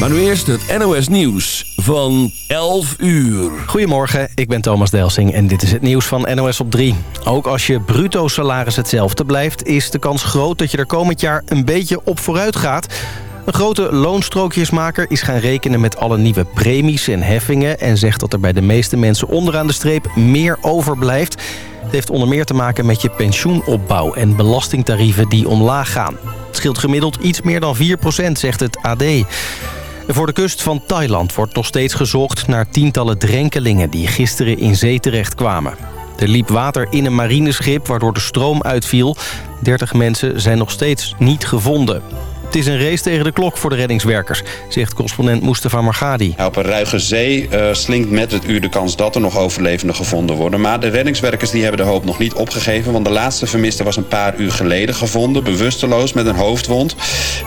Maar nu eerst het NOS Nieuws van 11 uur. Goedemorgen, ik ben Thomas Delsing en dit is het nieuws van NOS op 3. Ook als je bruto salaris hetzelfde blijft... is de kans groot dat je er komend jaar een beetje op vooruit gaat... Een grote loonstrookjesmaker is gaan rekenen met alle nieuwe premies en heffingen... en zegt dat er bij de meeste mensen onderaan de streep meer overblijft. Heeft onder meer te maken met je pensioenopbouw en belastingtarieven die omlaag gaan. Het scheelt gemiddeld iets meer dan 4% zegt het AD. Voor de kust van Thailand wordt nog steeds gezocht naar tientallen drenkelingen... die gisteren in zee terechtkwamen. Er liep water in een marineschip waardoor de stroom uitviel. 30 mensen zijn nog steeds niet gevonden. Het is een race tegen de klok voor de reddingswerkers, zegt correspondent Mustafa Margadi. Op een ruige zee uh, slinkt met het uur de kans dat er nog overlevenden gevonden worden. Maar de reddingswerkers die hebben de hoop nog niet opgegeven. Want de laatste vermiste was een paar uur geleden gevonden. Bewusteloos met een hoofdwond.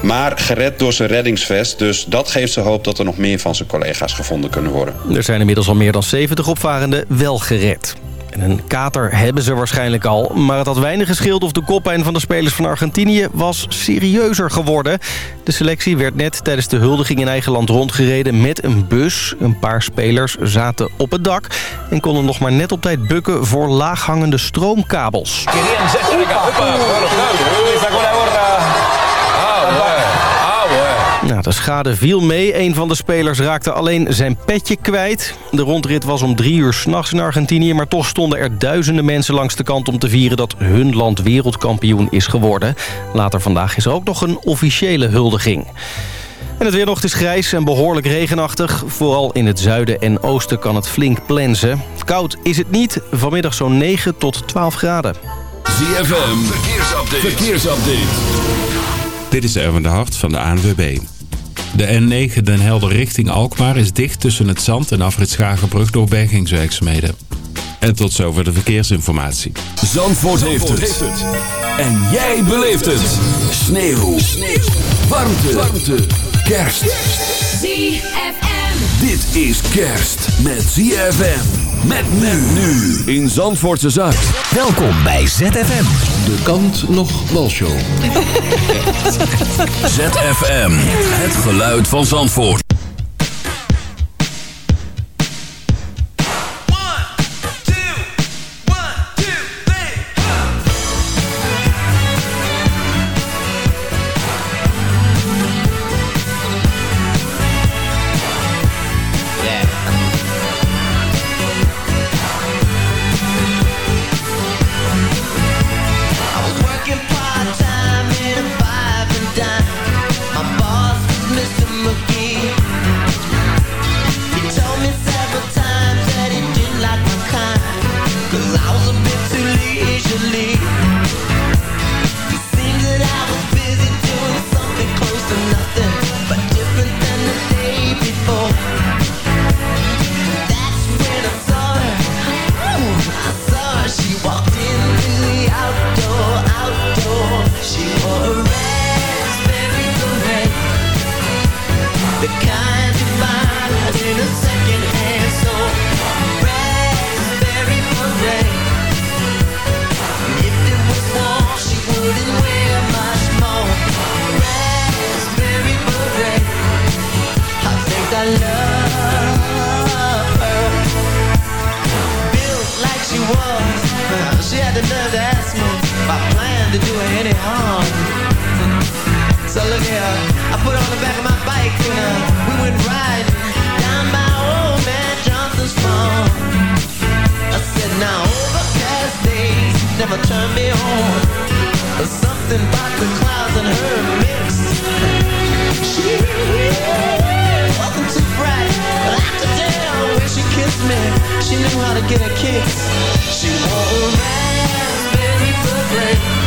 Maar gered door zijn reddingsvest. Dus dat geeft ze hoop dat er nog meer van zijn collega's gevonden kunnen worden. Er zijn inmiddels al meer dan 70 opvarenden wel gered. En een kater hebben ze waarschijnlijk al. Maar het had weinig gescheeld of de koppijn van de spelers van Argentinië was serieuzer geworden. De selectie werd net tijdens de huldiging in eigen land rondgereden met een bus. Een paar spelers zaten op het dak en konden nog maar net op tijd bukken voor laaghangende stroomkabels. Nou, de schade viel mee. Een van de spelers raakte alleen zijn petje kwijt. De rondrit was om drie uur s'nachts in Argentinië... maar toch stonden er duizenden mensen langs de kant om te vieren... dat hun land wereldkampioen is geworden. Later vandaag is er ook nog een officiële huldiging. En het weer nog is grijs en behoorlijk regenachtig. Vooral in het zuiden en oosten kan het flink plensen. Koud is het niet. Vanmiddag zo'n 9 tot 12 graden. ZFM, verkeersupdate. verkeersupdate. Dit is Erwin de Hart van de ANWB. De N9 Den Helder richting Alkmaar is dicht tussen het Zand en Afrit Schagenbrug door bergingswerkzaamheden. En tot zover de verkeersinformatie. Zandvoort, heeft, het. En jij beleeft het. Sneeuw. Sneeuw. Warmte. Warmte. Kerst. ZFM. Dit is kerst met ZFM. Met men nu in Zandvoortse Zaak. Welkom bij ZFM. De kant nog wel show. ZFM. Het geluid van Zandvoort. So look here, I put on the back of my bike and uh, we went riding down by old man Johnson's farm. I said, now overcast days never turn me on. There's something about the clouds and her mix. She wasn't too bright, but could tell when she kissed me, she knew how to get a kiss. She wore a raspberry beret,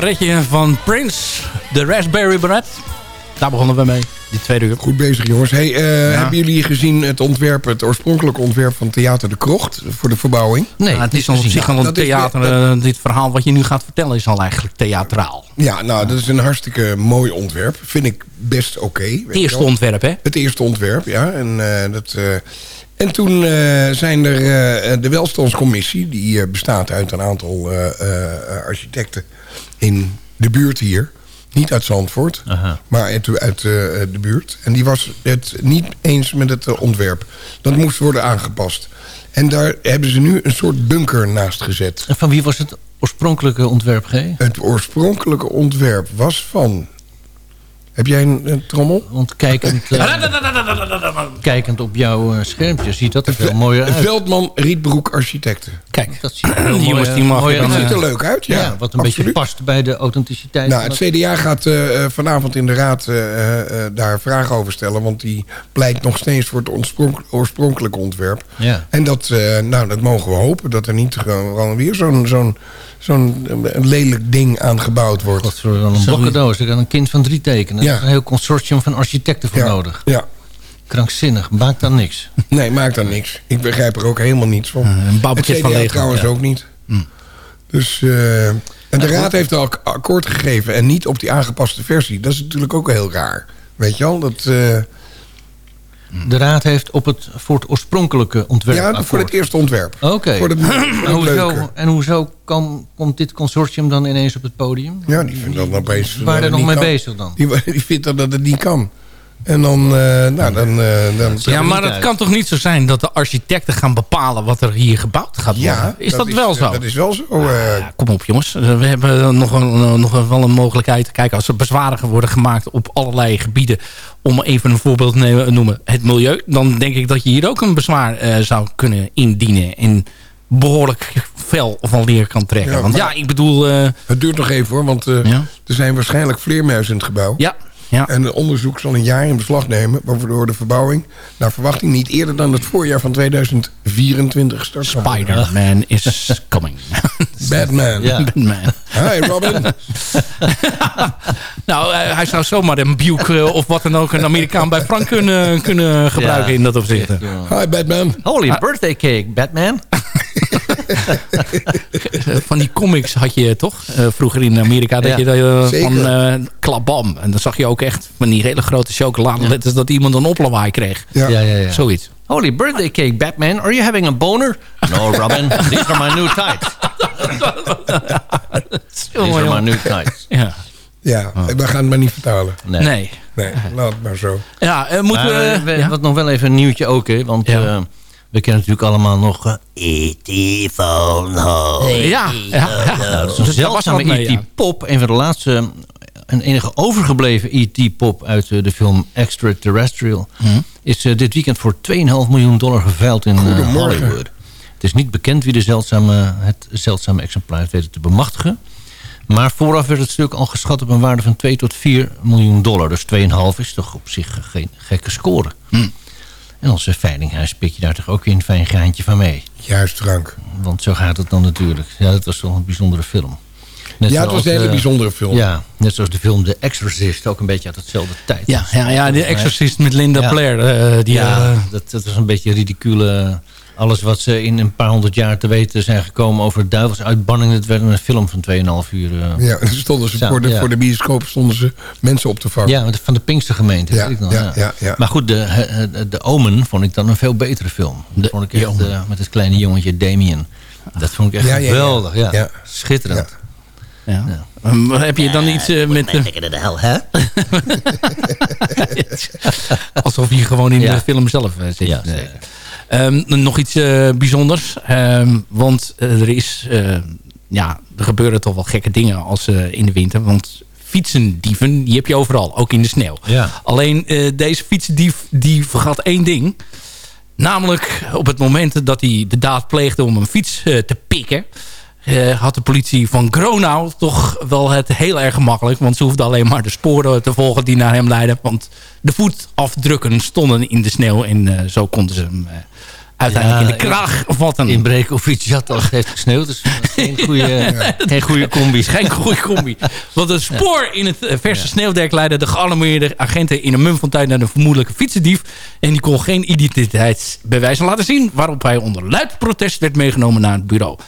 barretje van Prince. De Raspberry Beret. Daar begonnen we mee. Die tweede uur. Goed bezig, jongens. Hey, eh, Hebben jullie gezien het ontwerp, het oorspronkelijke ontwerp van Theater de Krocht voor de verbouwing? Nee, het is op zich al een is- theater. eh, dit verhaal wat je nu gaat vertellen is al eigenlijk theatraal. Ja, nou, dat is een hartstikke mooi ontwerp. Vind ik best oké. Het eerste ontwerp, hè? Het eerste ontwerp, ja. En, eh, dat, eh, en toen eh, zijn er eh, de Welstandscommissie... die eh, bestaat uit een aantal eh, eh, architecten in de buurt hier. Niet uit Zandvoort, maar uit, uit eh, de buurt. En die was het niet eens met het eh, ontwerp. Dat moest worden aangepast. En daar hebben ze nu een soort bunker naast gezet. En van wie was het oorspronkelijke ontwerp, G? Het oorspronkelijke ontwerp was van... Heb jij een, een trommel? Want kijkend, eh, kijkend op jouw eh, schermpje ziet dat er veel mooier uit. Veldman Rietbroek Architecten. Kijk, Dat ziet er heel die mag Dat ziet uit. er leuk uit, ja. Ja, wat een beetje past bij de authenticiteit. Nou, het CDA gaat eh, vanavond in de raad eh, eh, daar vragen over stellen. Want die pleit nog steeds voor het oorspronk- oorspronkelijke ontwerp. Ja. En dat, eh, nou, dat mogen we hopen. Dat er niet gewoon gewoon weer zo'n zo'n zo'n eh, lelijk ding aan gebouwd wordt. Wat voor een blokkendoos. Er kan een kind van drie tekenen. Ja. Er is een heel consortium van architecten voor ja. nodig. Ja. Krankzinnig. Maakt dan niks. Nee, maakt dan niks. Ik begrijp er ook helemaal niets van. een het bouwpakket CDA van Lego. trouwens Ja. ook niet. Dus, eh, en de raad heeft al ak- akkoord gegeven en niet op die aangepaste versie. Dat is natuurlijk ook heel raar. Weet je wel? Dat, eh, De raad heeft op het, voor het oorspronkelijke ontwerp ja, voor het eerste ontwerp. Oké. Voor En hoezo, en hoezo kan, komt dit consortium dan ineens op het podium? Ja, die vindt dat opeens... Waar er nog mee bezig dan? Die, die vindt dat dat het niet kan. En dan... eh, nou, dan, eh, dan Ja, maar het uit. kan toch niet zo zijn dat de architecten gaan bepalen wat er hier gebouwd gaat worden? ja, is dat, wel eh, zo? Dat is wel zo. eh, Ja, kom op jongens, we hebben nog, een, nog een- wel een mogelijkheid. Kijk, als er bezwaren worden gemaakt op allerlei gebieden... om even een voorbeeld te nemen- noemen, het milieu... dan denk ik dat je hier ook een bezwaar eh, zou kunnen indienen... en behoorlijk fel van leer kan trekken. Ja, Want ja, ik bedoel... eh, het duurt nog even hoor, want eh, Ja. er zijn waarschijnlijk vleermuizen in het gebouw. ja, ja. En het onderzoek zal een jaar in beslag nemen... waardoor de verbouwing naar verwachting niet eerder dan het voorjaar van 2024 start. Spider-Man is coming. Batman. Ja. Batman. Hi Robin. Nou, eh, hij zou zomaar een Buick eh, of wat dan ook... een Amerikaan bij Frank kunnen, kunnen gebruiken Ja. in dat opzicht. Hi Batman. Holy birthday cake, Batman. Van die comics had je toch eh, vroeger in Amerika dat Ja, je dat, eh, van eh klabam en dan zag je ook echt van die hele grote chocoladeletters dat iemand een oplawaai kreeg Ja. Ja, ja, ja. zoiets Holy birthday cake, Batman. Are you having a boner? No, Robin. These are my new tights. These are my new tights. ja Ja, we gaan het maar niet vertalen. Nee. nee Nee, laat het maar zo. ja eh, moeten Maar, we, we- ja? Wat nog wel even een nieuwtje ook, hè. Want Ja. Eh, we kennen natuurlijk allemaal nog... eh, E.T. van ja, ja, ja. Dat is een zeldzame mee, ja. E.T.-pop. Een van de laatste... Een enige overgebleven E.T.-pop uit eh, de film Extraterrestrial... Mhm. is eh, dit weekend voor 2,5 miljoen dollar geveild in eh. Hollywood. Het is niet bekend wie de zeldzame, het zeldzame exemplaar heeft weten te bemachtigen. Maar vooraf werd het stuk al geschat op een waarde van 2 tot 4 miljoen dollar. Dus 2,5 is toch op zich geen gekke score. Hm. En onze veilinghuis pik je daar toch ook weer een fijn graantje van mee. Juist, Frank. Want zo gaat het dan natuurlijk. Ja, dat was toch een bijzondere film. Net Ja, het was een hele eh, bijzondere film. Ja, net zoals de film The Exorcist. Ook een beetje uit hetzelfde tijd. ja, ja, ja, de Exorcist met Linda Ja. Blair. eh, die, ja, eh, dat, dat was een beetje ridicule Alles wat ze in een paar honderd jaar te weten zijn gekomen over duivelsuitbanning... dat werd een film van 2,5 uur. eh. Ja, en stonden ze Zo, voor, de, ja. voor de bioscoop stonden ze mensen op te vangen. Ja, van de Pinkstergemeente. Ja, weet ik nog, ja, ja, ja. Maar goed, de, de, de Omen vond ik dan een veel betere film. Dat vond ik echt eh, met het kleine jongetje Damien. Dat vond ik echt Ja, ja, ja. geweldig. Ja. Ja. Schitterend. Ja. Ehm, heb je dan iets eh, met... de hel, hè? alsof je gewoon in Ja. de film zelf zit. Ja, Nee. zeker. Ehm, nog iets eh, bijzonders. Ehm, want eh, er is... eh, ja, er gebeuren toch wel gekke dingen als in de winter. Want fietsendieven, die heb je overal. Ook in de sneeuw. Ja. Alleen deze fietsendief, die vergat één ding. Namelijk op het moment dat hij de daad pleegde om een fiets te pikken... eh, had de politie van Gronau toch wel het heel erg gemakkelijk. Want ze hoefden alleen maar de sporen te volgen die naar hem leidden. Want de voetafdrukken stonden in de sneeuw. En eh, zo konden ze hem eh, uiteindelijk Ja, in de kraag vatten. Inbreken of iets had al heeft gesneeuwd. Dus geen goede, geen goede combi. geen goede combi. Want het spoor in het verse sneeuwdek leidde de gealarmeerde agenten in een mumfontein naar de vermoedelijke fietsendief. En die kon geen identiteitsbewijzen laten zien. Waarop hij onder luid protest werd meegenomen naar het bureau.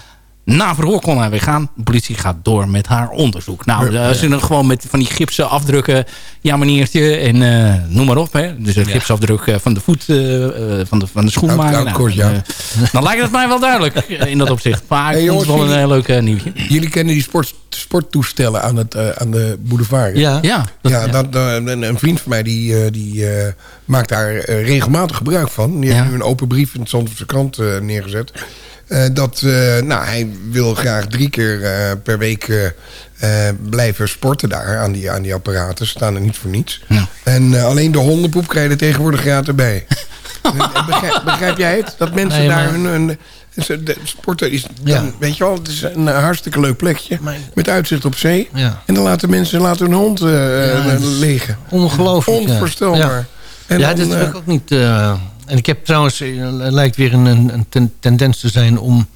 Na verhoor kon hij weer gaan. De politie gaat door met haar onderzoek. Nou, daar zijn er gewoon met van die gipsen afdrukken. Ja, maniertje. En eh, noem maar op. Hè. Dus een gipsafdruk eh, van de voet, eh, eh, van, de, van de schoenmaker. Oud kort, ja. eh, dan lijkt het mij wel duidelijk eh, in dat opzicht. Maar Hey, het jongens, wel een leuk eh, nieuwtje. Jullie kennen die sport, sporttoestellen aan, het, eh, aan de boulevard. hè? Ja. Ja, dat- Ja, dat, eh, een, een vriend van mij die, eh, die eh, maakt daar eh, regelmatig gebruik van. Die Ja. heeft nu een open brief in de Zandvoortse krant eh, neergezet. Eh, dat eh, nou, hij wil graag drie keer eh, per week blijven sporten daar aan die, aan die apparaten. Ze staan er niet voor niets. Ja. En eh, alleen de hondenpoep krijg je er tegenwoordig gratis bij. Begrijp, begrijp jij het? Dat mensen Nee, daar hun, hun- sporten is, Ja. dan, weet je wel, het is een hartstikke leuk plekje. Met uitzicht op zee. Ja. En dan laten mensen laten hun hond is liggen. Ongelooflijk. ja. Onvoorstelbaar. Ja. En ja, dan, dat ik ook niet. En ik heb trouwens, eh, lijkt weer een, een ten- tendens te zijn om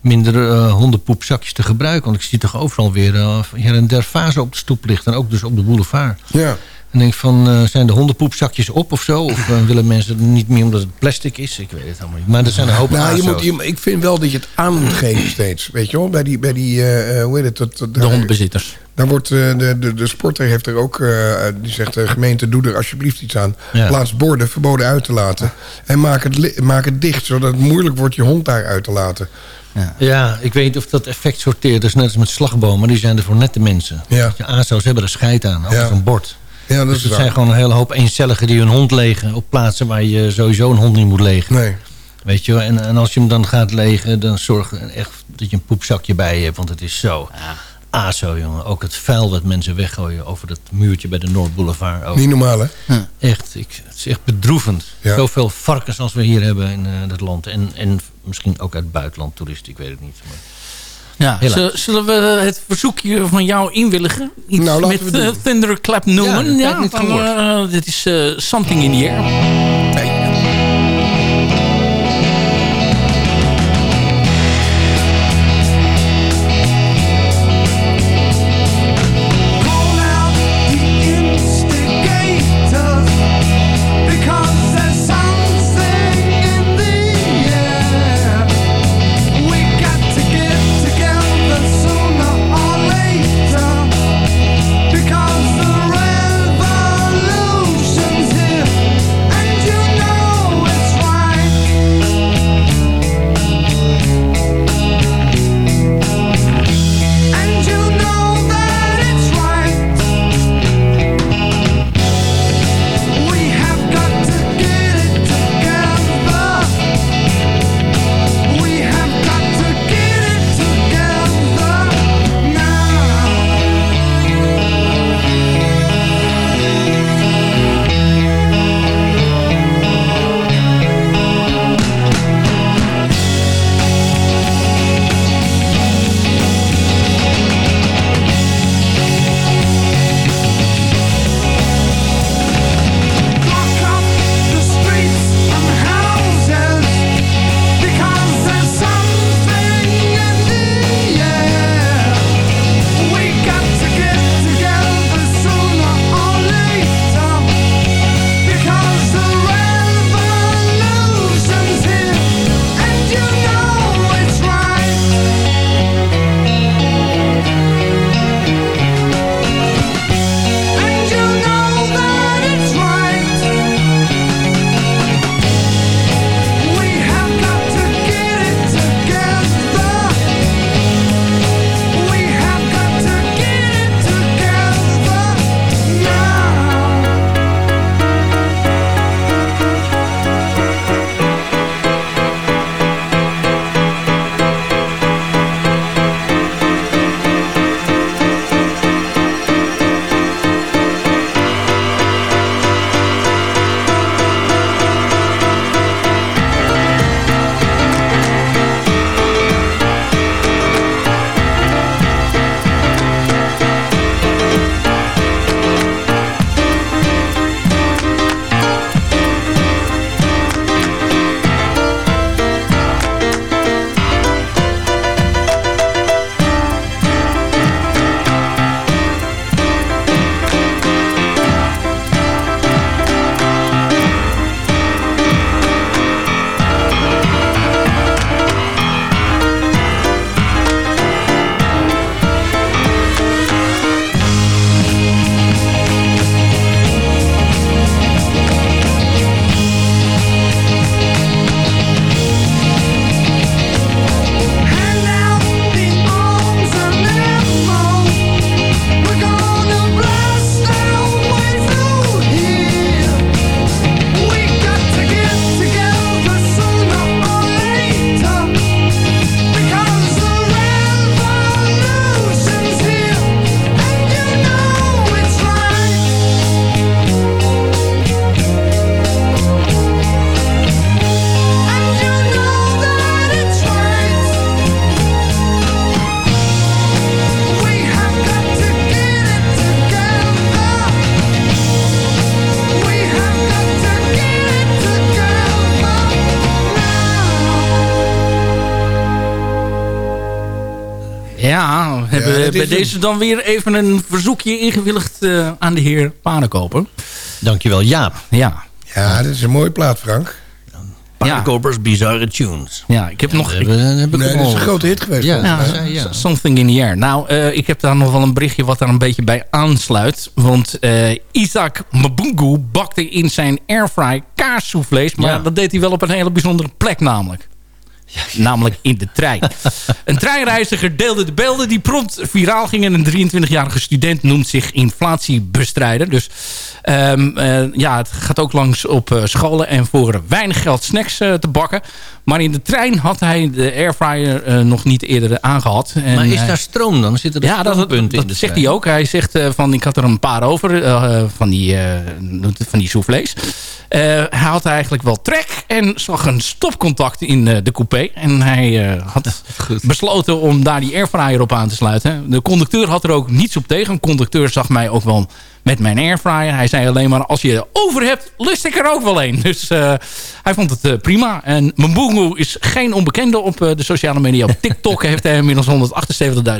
minder eh, hondenpoepzakjes te gebruiken. Want ik zie toch overal weer hier en der fase op de stoep liggen. En ook dus op de boulevard. ja. En denk van, eh, zijn de hondenpoepzakjes op of zo? Of eh, willen mensen het niet meer omdat het plastic is? Ik weet het allemaal niet. Maar er zijn een hoop Nou, je moet, je- ik vind wel dat je het aan moet geven steeds. Weet je wel? Bij die, bij die eh, hoe heet het? Dat, dat- de hondenbezitters. Daar wordt eh, de, de, de sporter heeft er ook, eh, die zegt de gemeente doe er alsjeblieft iets aan. Ja. Plaats borden verboden uit te laten. En maak het, li- maak het dicht, zodat het moeilijk wordt je hond daar uit te laten. Ja, ik weet niet of dat effect sorteert. Dat is net als met slagbomen. Die zijn er voor nette mensen. Ja. Je ASO's hebben er scheid aan. Ook Ja. een bord. Ja, dat Dus is het waar. zijn gewoon een hele hoop eencelligen die hun hond legen... op plaatsen waar je sowieso een hond niet moet legen. Nee. Weet je wel? En, en als je hem dan gaat legen... dan zorg echt dat je een poepzakje bij je hebt. Want het is zo... ASO, jongen. Ook het vuil dat mensen weggooien over dat muurtje bij de Noordboulevard. Ook. Niet normaal, hè? Echt, ik, het is echt bedroevend. Ja. Zoveel varkens als we hier hebben in eh het land. En, en misschien ook uit het buitenland toeristen, ik weet het niet. Maar... Ja, zullen- we het verzoekje van jou inwilligen? Iets Nou, laten met we eh, doen. Thunderclap Ja, noemen? dat Ja, dan, gehoord. eh, dit is eh, Something in the Air. Ja, we hebben bij deze dan weer even een verzoekje ingewilligd eh, aan de heer Paardenkoper. Dankjewel, Jaap. Ja. Ja, dat is een mooie plaat, Frank. Paardenkopers Bizarre Tunes. ja, ik heb nog... Dat ik- heb, Nee, dat is een grote hit geweest. Ja. Something in the air. Nou, eh, ik heb daar nog wel een berichtje wat daar een beetje bij aansluit. Want eh, Isaac Mabungu bakte in zijn airfry kaassoufflés. Maar Ja. dat deed hij wel op een hele bijzondere plek namelijk. Namelijk in de trein. een treinreiziger deelde de beelden die prompt viraal gingen. Een 23-jarige student noemt zich inflatiebestrijder. Dus ehm, eh, ja, het gaat ook langs op eh, scholen en voor weinig geld snacks eh, te bakken. Maar in de trein had hij de airfryer nog niet eerder aangehad. En, Maar is daar stroom dan? Zitten er ja, dat, dat, de zegt trein? hij ook. Hij zegt van, ik had er een paar over van die, van die soufflés. Hij had eigenlijk wel trek en zag een stopcontact in de coupé. En hij eh, had besloten om daar die airfryer op aan te sluiten. De conducteur had er ook niets op tegen. Een conducteur zag mij ook wel met mijn airfryer. Hij zei alleen maar, als je er over hebt, lust ik er ook wel een. Dus eh, hij vond het eh, prima. En Mbungu is geen onbekende op eh, de sociale media. Op TikTok heeft hij inmiddels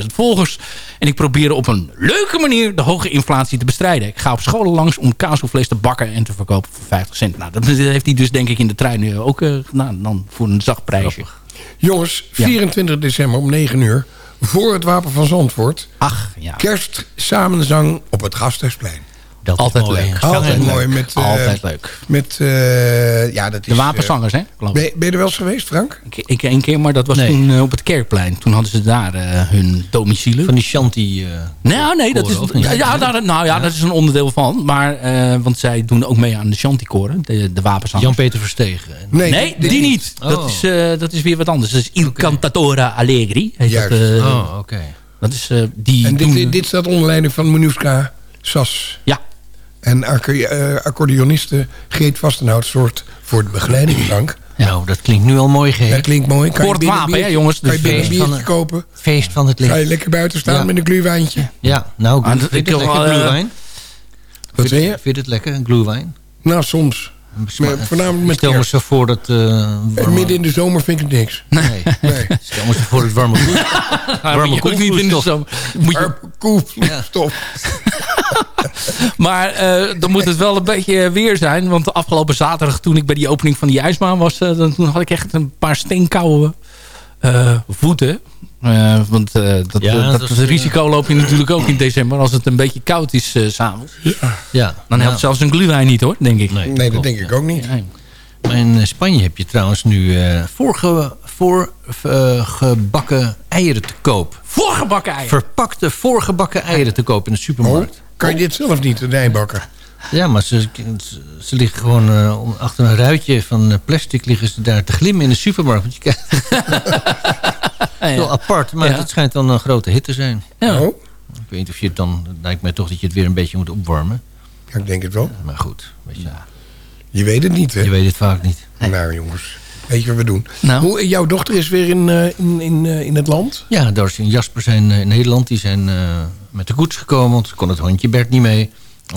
178.000 volgers. En ik probeer op een leuke manier de hoge inflatie te bestrijden. Ik ga op scholen langs om kaasvlees te bakken en te verkopen voor 50 cent. Nou, dat heeft hij dus denk ik in de trein nu ook gedaan. Dan voor een zacht prijsje. Jongens, 24 december om 9 uur. Voor het Wapen van Zandvoort. Ach, ja. Kerst samenzang op het Gasthuisplein. Dat Altijd mooi. leuk. Altijd leuk. mooi. Met, eh, Altijd leuk. Met, eh, ja, dat is, De wapenzangers, hè? eh, Geloof ben, ik. je- ben je er wel eens geweest, Frank? Ik, ik één keer, maar dat was Nee. toen eh, op het Kerkplein. Toen hadden ze daar eh, hun domicile. Van die shanty... eh, Nou, nee, dat is, koren, ja, ja, daar, nou ja, dat is een onderdeel van. Maar, eh, want zij doen ook mee aan de Shantykoren, de, de wapenzangers. Jan-Peter Verstegen. En- Nee, die, niet. Dat, Oh. is, eh, dat is weer wat anders. Dat is Il Cantatore Allegri. Heet Juist. Dat, eh, Oh, oké. dat is eh, die En doen- dit, dit staat onder leiding van Minuska Sas. Ja, En eh, accordeoniste Geet Vastenhout zorgt voor de begeleiding, Frank. Nou, dat klinkt nu al mooi, Dat Geert. klinkt mooi. Kan je Kort wapen, hè, jongens. Kan je Dus, binnen een eh, biertje kopen? Feest van het Ga je licht. lekker buiten staan Ja. met een gluwijntje? Ja, nou, Ah, vind dat- je ik het lekker, wel, eh, gluwijn? Wat zeg je? Vind je het lekker, een gluwijn? Nou, soms. Maar voornamelijk met Stel me zo voor dat... warme- midden in de zomer vind ik het niks. Nee. Nee. Stel me zo voor het warme moet je ook niet in de zomer- Moet je, Maar eh, dan moet het wel een beetje weer zijn. Want de afgelopen zaterdag toen ik bij die opening van die ijsbaan was... eh, dan, toen had ik echt een paar steenkoude voeten. Eh, want eh, dat, Ja, eh, dat, dat is, risico loop je natuurlijk ook in december... als het een beetje koud is s s'avonds. Ja. Dan ja. helpt zelfs een gluwijn niet hoor, denk ik. Nee, Nee, dat denk ja. ik ook niet. Nee. Maar in eh, Spanje heb je trouwens nu eh, voorge, voor, eh, gebakken eieren te koop. Voorgebakken eieren. Verpakte voorgebakken eieren te koop in de Oh, supermarkt. kan je dit zelf niet, de nijbakken? Ja, maar ze, liggen gewoon eh, achter een ruitje van eh, plastic... liggen ze daar te glimmen in de supermarkt. Want je ja. wel apart, maar Ja. het schijnt dan een grote hit te zijn. Ja. Oh, Ik weet niet of je het dan... Lijkt mij toch dat je het weer een beetje moet opwarmen. ja, ik denk het wel. Maar goed, weet je, Je weet het niet, hè? je weet het vaak niet. Nou, jongens. Weet je wat we doen? Nou. Hoe, jouw dochter is weer in, eh, in, in, eh, in het land? Ja, Darcy en Jasper zijn eh, in Nederland. Die zijn eh, met de koets gekomen, want ze kon het hondje Bert niet mee.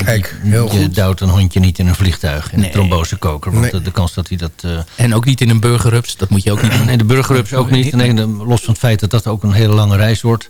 Kijk, je- heel Je goed. duwt een hondje niet in een vliegtuig, in Nee. een trombosekoker. Want Nee. de, kans dat hij dat... eh, En ook niet in een burgerrups. Dat moet je ook niet doen. nee, de burgerrups ook niet. Nee, los van het feit dat dat ook een hele lange reis wordt.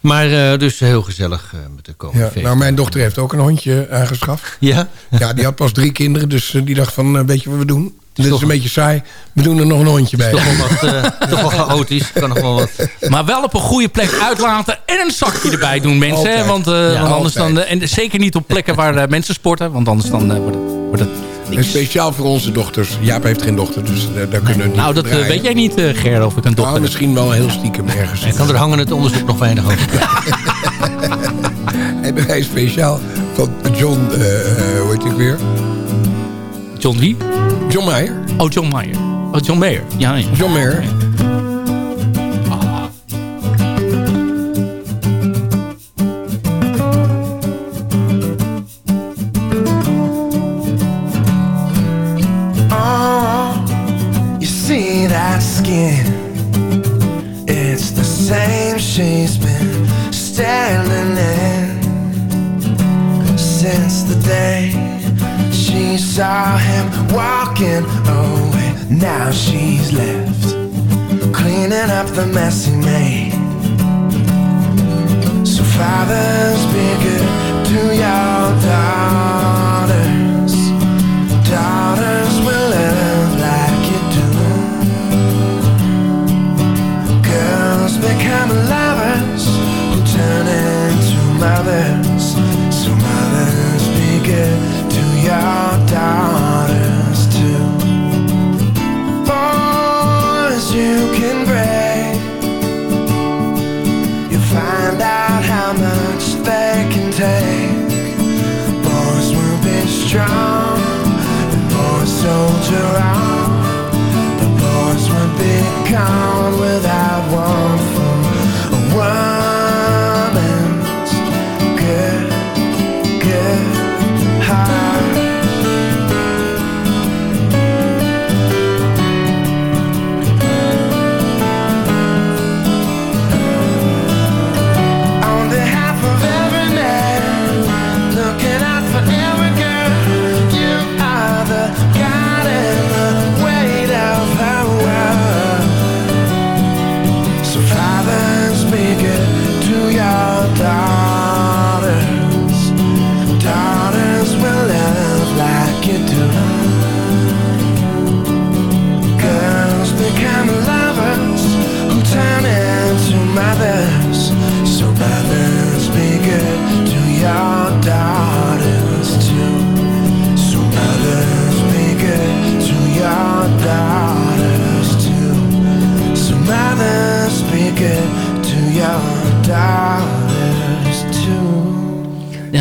Maar eh, dus heel gezellig eh, met de komende Ja, nou, mijn dochter heeft ook een hondje aangeschaft. Ja? Ja, die had pas drie kinderen, dus eh, die dacht van, eh, weet je wat we doen? Dit is een beetje saai. We doen er nog een hondje bij. Toch wel wat, eh, toch wel chaotisch. Kan nog wel wat. Maar wel op een goede plek uitlaten en een zakje erbij doen, mensen. hè? Altijd. Want, eh, Ja, want anders dan... eh, en zeker niet op plekken waar eh, mensen sporten. Want anders dan eh, wordt het, wordt het En niks. speciaal voor onze dochters. Jaap heeft geen dochter, dus daar kunnen we niet Nou, dat draaien. weet jij niet, eh Ger, of ik een dochter Nou, misschien wel heel stiekem ergens. Ik kan er hangen het onderzoek nog weinig over. Hebben wij speciaal van John, hoe heet ik weer? John wie? John Mayer. Oh, John Mayer. Oh, John Mayer. Ja, ja. John Mayer. Oh, you see that skin? It's the same she's been standing in since the day she saw him walking away. Now she's left cleaning up the mess he made. So fathers be good to your daughters. Daughters will love like you do. Girls become around. The won't be gone without.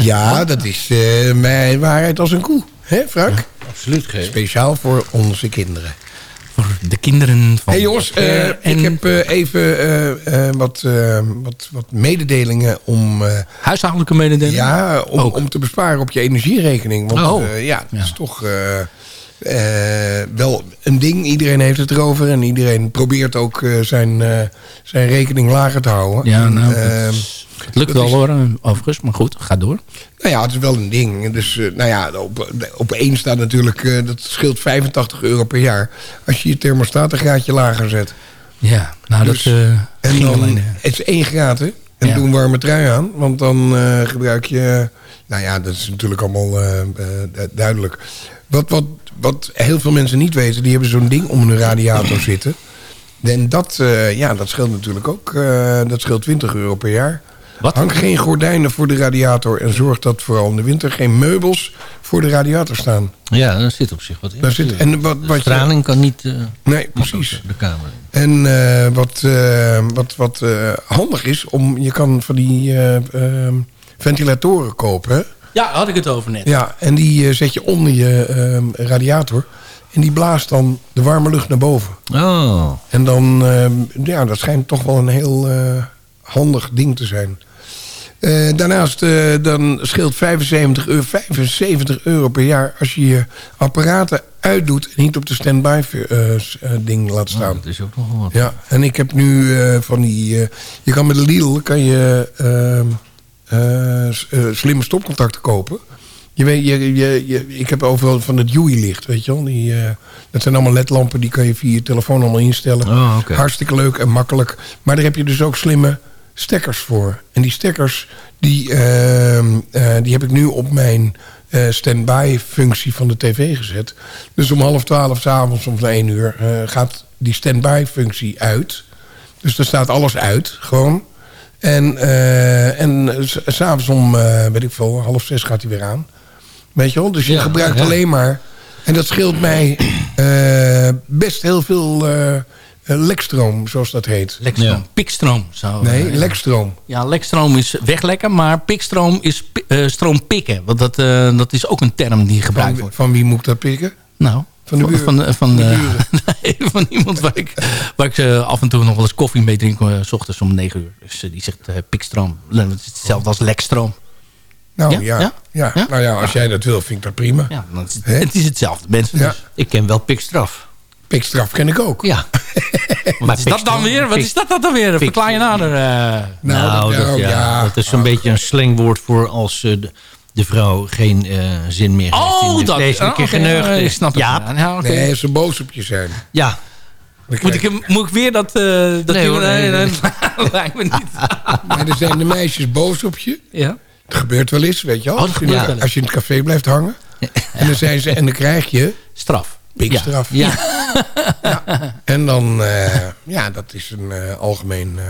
Ja, dat is eh, mijn waarheid als een koe. Hè, Frank? Absoluut geen. Speciaal voor onze kinderen. Voor de kinderen van... hey jongens, eh, en ik heb eh, even eh, eh, wat, eh, wat, wat mededelingen om, eh, huishoudelijke mededelingen. ja, om, om te besparen op je energierekening. Want Oh. eh, ja, dat Ja. is toch eh, eh, wel een ding. Iedereen heeft het erover en iedereen probeert ook eh, zijn, eh, zijn rekening lager te houden. Ja, nou, eh, het, lukt wel is- hoor, overigens. Maar goed, ga door. Nou ja, het is wel een ding. Dus eh, nou ja, op, op één staat natuurlijk, eh, dat scheelt 85 euro per jaar. Als je je thermostaat een graadje lager zet. Ja, nou Dus- dat eh, En dan, alleen... eh, het is één graad hè. En Ja. doe een warme trui aan. Want dan eh, gebruik je, nou ja, dat is natuurlijk allemaal eh, eh, duidelijk. Wat, wat, wat heel veel mensen niet weten, die hebben zo'n ding om hun radiator zitten. En dat, eh, ja, dat scheelt natuurlijk ook, eh, dat scheelt 20 euro per jaar. Wat? Hang geen gordijnen voor de radiator en zorg dat vooral in de winter geen meubels voor de radiator staan. Ja, daar zit op zich wat in. Daar zit, en wat, De wat je, straling kan niet... eh, nee, precies. de kamer. En wat, wat, wat handig is, om, je kan van die eh, eh, ventilatoren kopen. Ja, had ik het over net. Ja, en die eh, zet je onder je eh, radiator. En die blaast dan de warme lucht naar boven. Oh, En dan, eh, ja, dat schijnt toch wel een heel eh, handig ding te zijn. Eh, daarnaast eh, dan scheelt 75 euro, 75 euro per jaar als je je apparaten uitdoet en niet op de standby eh, eh, ding laat nou, staan. dat is ook nog wat. Ja, en ik heb nu eh, van die... eh, je kan met de Lidl kan je, ehm, eh, eh, slimme stopcontacten kopen. Je weet, je, je, je, ik heb overal van het UI-licht, weet je wel. Die, eh, dat zijn allemaal ledlampen, die kan je via je telefoon allemaal instellen. Oh, oké. Hartstikke leuk en makkelijk. Maar daar heb je dus ook slimme stekkers voor. En die stekkers, die, ehm, eh, die heb ik nu op mijn eh standby functie van de tv gezet. Dus om half twaalf s'avonds, om één uur, eh, gaat die standby functie uit. Dus er staat alles uit, gewoon. En, eh en s- s'avonds om, eh, weet ik veel, half zes gaat hij weer aan. Weet je wel? Dus je Ja, gebruikt ja. alleen maar... En dat scheelt mij eh, best heel veel lekstroom, zoals dat heet. Lekstroom. Ja. Pikstroom. Zou, Nee, lekstroom. Ja, lekstroom is weglekken, maar pikstroom is pi- eh, stroom pikken. Want dat, eh, dat is ook een term die gebruikt Van, wordt. van wie moet ik dat pikken? Nou, Van de buren. Van, van, van, De eh, buren. nee, van iemand waar ik, waar ik eh, af en toe nog wel eens koffie mee drink. eh, s ochtends om 9 uur. Dus eh, die zegt eh, pikstroom. Dat is hetzelfde als lekstroom. Nou Ja? ja, Ja? ja. Ja? Nou ja, als jij dat wil, vind ik dat prima. Ja, het, is hetzelfde. Mensen Ja. dus. Ik ken wel pikstraf. Pikstraf ken ik ook. Ja. Wat is dat dan weer? Wat is dat dan weer? Verklaar je nader. eh. Nou, dat- dat, nou, ja, ja. dat is zo'n beetje een slangwoord voor als eh, de, de vrouw geen eh, zin meer heeft in Oh, de dat. vleeselijke oh, oké, geneugde. eh, ik snap het. Ja, Ja, ja. Nee, ze boos op je zijn. ja. Moet ik, moet ik weer dat... eh dat Nee, hoor, nee, nee. lijkt me niet. Maar dan zijn de meisjes boos op je. Ja. Het gebeurt wel eens, weet je wel. Oh, als, je in, het- wel eens. als je in het café blijft hangen. En dan, zijn ze, en dan krijg je Straf. pikstraf. Ja, En dan, eh, ja, dat is een eh, algemeen eh,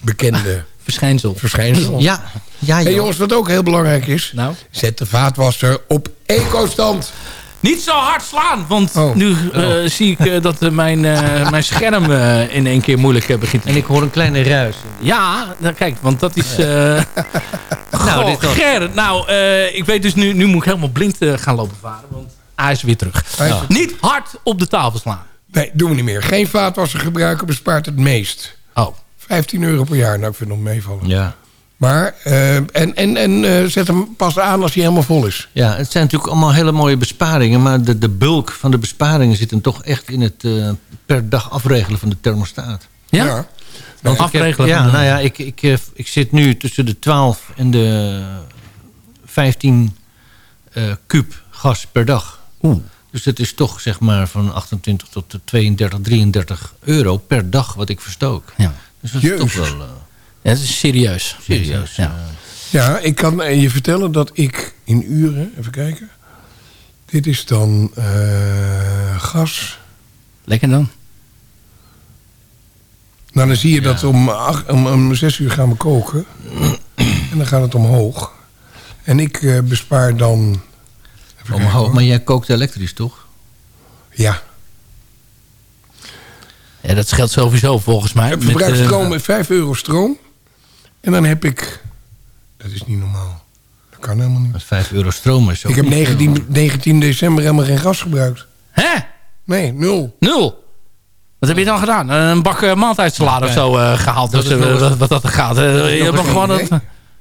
bekende Verschijnsel. verschijnsel. ja, ja, Hey jongens, wat ook heel belangrijk is. Nou. Zet de vaatwasser op eco-stand. Niet zo hard slaan, want Oh. nu eh, zie ik eh, dat eh, mijn, eh, mijn scherm eh, in één keer moeilijk begint. En ik hoor een kleine ruis. Ja, nou, kijk, want dat is... eh Nou, Goh, dit Gerrit, nou, eh, ik weet dus nu, nu moet ik helemaal blind gaan lopen varen, want hij is weer terug. Niet hard op de tafel slaan. Nee, doen we niet meer. Geen vaatwasser gebruiken bespaart het meest. Oh, 15 euro per jaar, nou ik vind het nog meevallen. Ja. Maar, eh, en, en, en eh, zet hem pas aan als hij helemaal vol is. ja, het zijn natuurlijk allemaal hele mooie besparingen... maar de, de bulk van de besparingen zit hem toch echt in het eh, per dag afregelen van de thermostaat. ja? Ja. Want ik heb- Afregelen ja, nou ja, ik, ik, ik zit nu tussen de 12 en de 15 eh kuub gas per dag. Oeh. Dus het is toch zeg maar van 28 tot de 32, 33 euro per dag wat ik verstook. Ja. Dus dat is toch wel eh, Ja, dat is serieus. serieus. Ja. Ja, ik kan je vertellen dat ik in uren, even kijken. Dit is dan eh, gas. Lekker dan. Nou, dan zie je dat om, acht, om, om zes uur gaan we koken. En dan gaat het omhoog. En ik eh, bespaar dan... Omhoog, maar jij kookt elektrisch toch? Ja, Ja, dat scheelt sowieso volgens mij. ik verbruik Met, eh, stroom met 5 euro stroom. En dan heb ik... Dat is niet normaal. Dat kan helemaal niet. Met 5 euro stroom is ook Ik heb niet veel. 19, 19 december helemaal geen gas gebruikt. Hè? Nee, nul. Nul. Wat heb je dan gedaan? Een bak uh, maaltijdsalade of zo eh, gehaald? Dat Dus, eh, nog wat, wat dat er gaat. Eh, je hebt gewoon...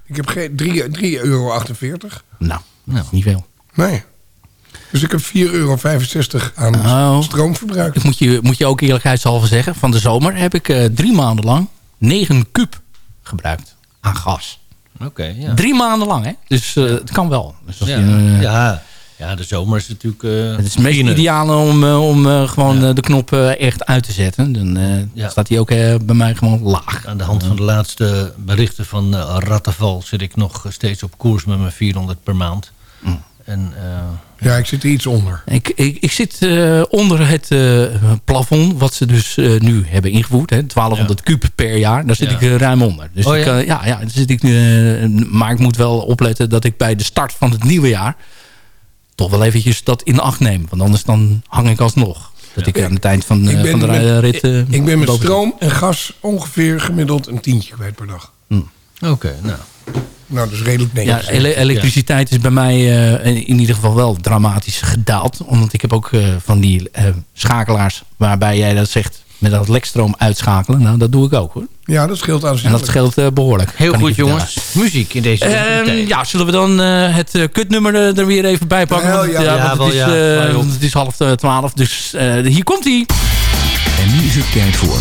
Ik heb geen 3, 3 euro 48. Nou, Nou, niet veel. Nee. Dus ik heb 4,65 euro aan Oh. stroom verbruikt. Ik moet je, moet je ook eerlijkheidshalve zeggen. Van de zomer heb ik eh, drie maanden lang 9 kuub gebruikt aan gas. oké, ja. Drie maanden lang, hè? Dus eh, het kan wel. Dus als Ja, je, eh, ja. ja, de zomer is natuurlijk... eh, Het is het meest ideale om, om eh, gewoon Ja. de knop echt uit te zetten. Dan eh, Ja. staat hij ook eh, bij mij gewoon laag. Aan de hand van de laatste berichten van eh Rattenval... zit ik nog steeds op koers met mijn 400 per maand. Mm. En eh, Ja, ik zit er iets onder. Ik, ik, ik zit eh, onder het eh, plafond wat ze dus eh, nu hebben ingevoerd. Hè, 1200 kuub per jaar. Daar zit Ja. ik ruim onder. Dus Oh, ik, ja? ja, ja, daar zit ik, maar ik moet wel opletten dat ik bij de start van het nieuwe jaar... toch wel eventjes dat in acht neem. Want anders dan hang ik alsnog. Dat ik aan het eind van, van de met- rit... Ik ben met stroom en gas ongeveer gemiddeld een tientje kwijt per dag. oké, nou. Nou, dat is redelijk Ja, netjes. ele- elektriciteit is bij mij eh, in ieder geval wel dramatisch gedaald. Omdat ik heb ook eh, van die eh, schakelaars waarbij jij dat zegt met dat lekstroom uitschakelen. Nou, dat doe ik ook hoor. Ja, dat scheelt En aanzienlijk. dat scheelt eh, behoorlijk. Heel goed, jongens. Muziek in deze Ehm, tijd. ja, zullen we dan eh, het kutnummer er, er weer even bij pakken? Ja. ja, Ja, want het, is, ja. eh, want het is half twaalf. Dus eh, hier komt hij. En nu is het tijd voor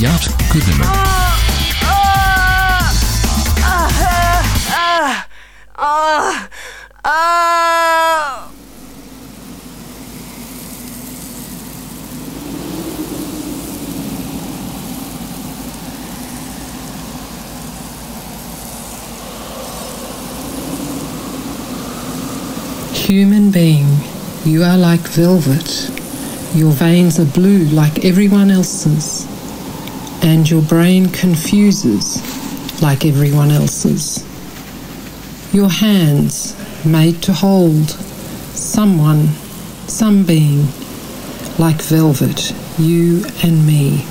Jaap's kutnummer. Uh, uh. Human being, you are like velvet. Your veins are blue like everyone else's. And your brain confuses like everyone else's. Your hands made to hold someone, some being, like velvet, you and me.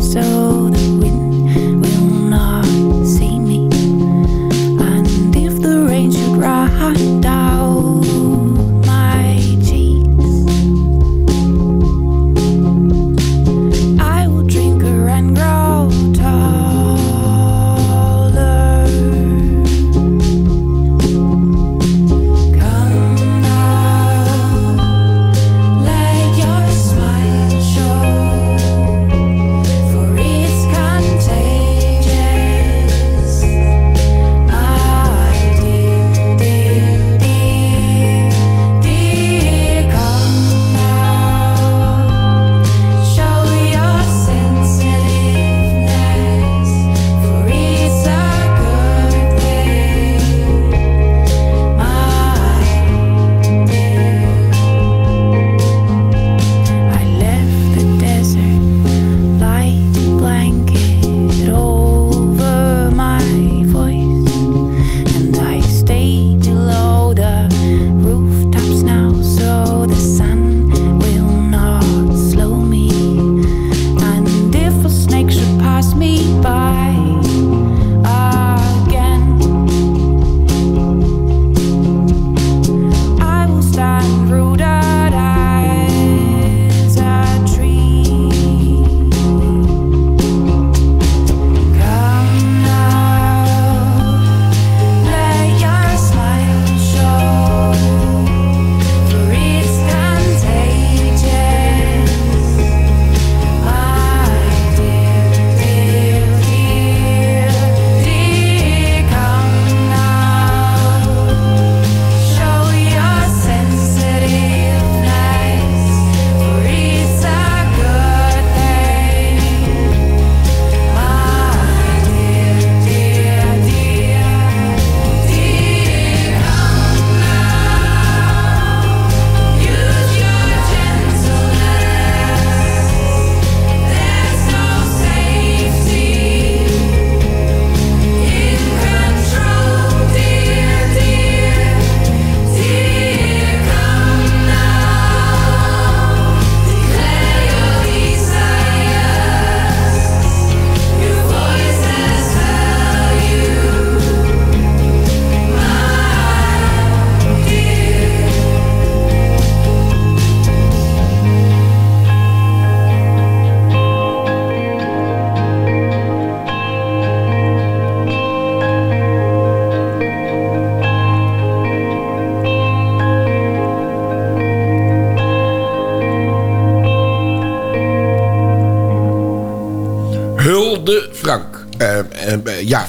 So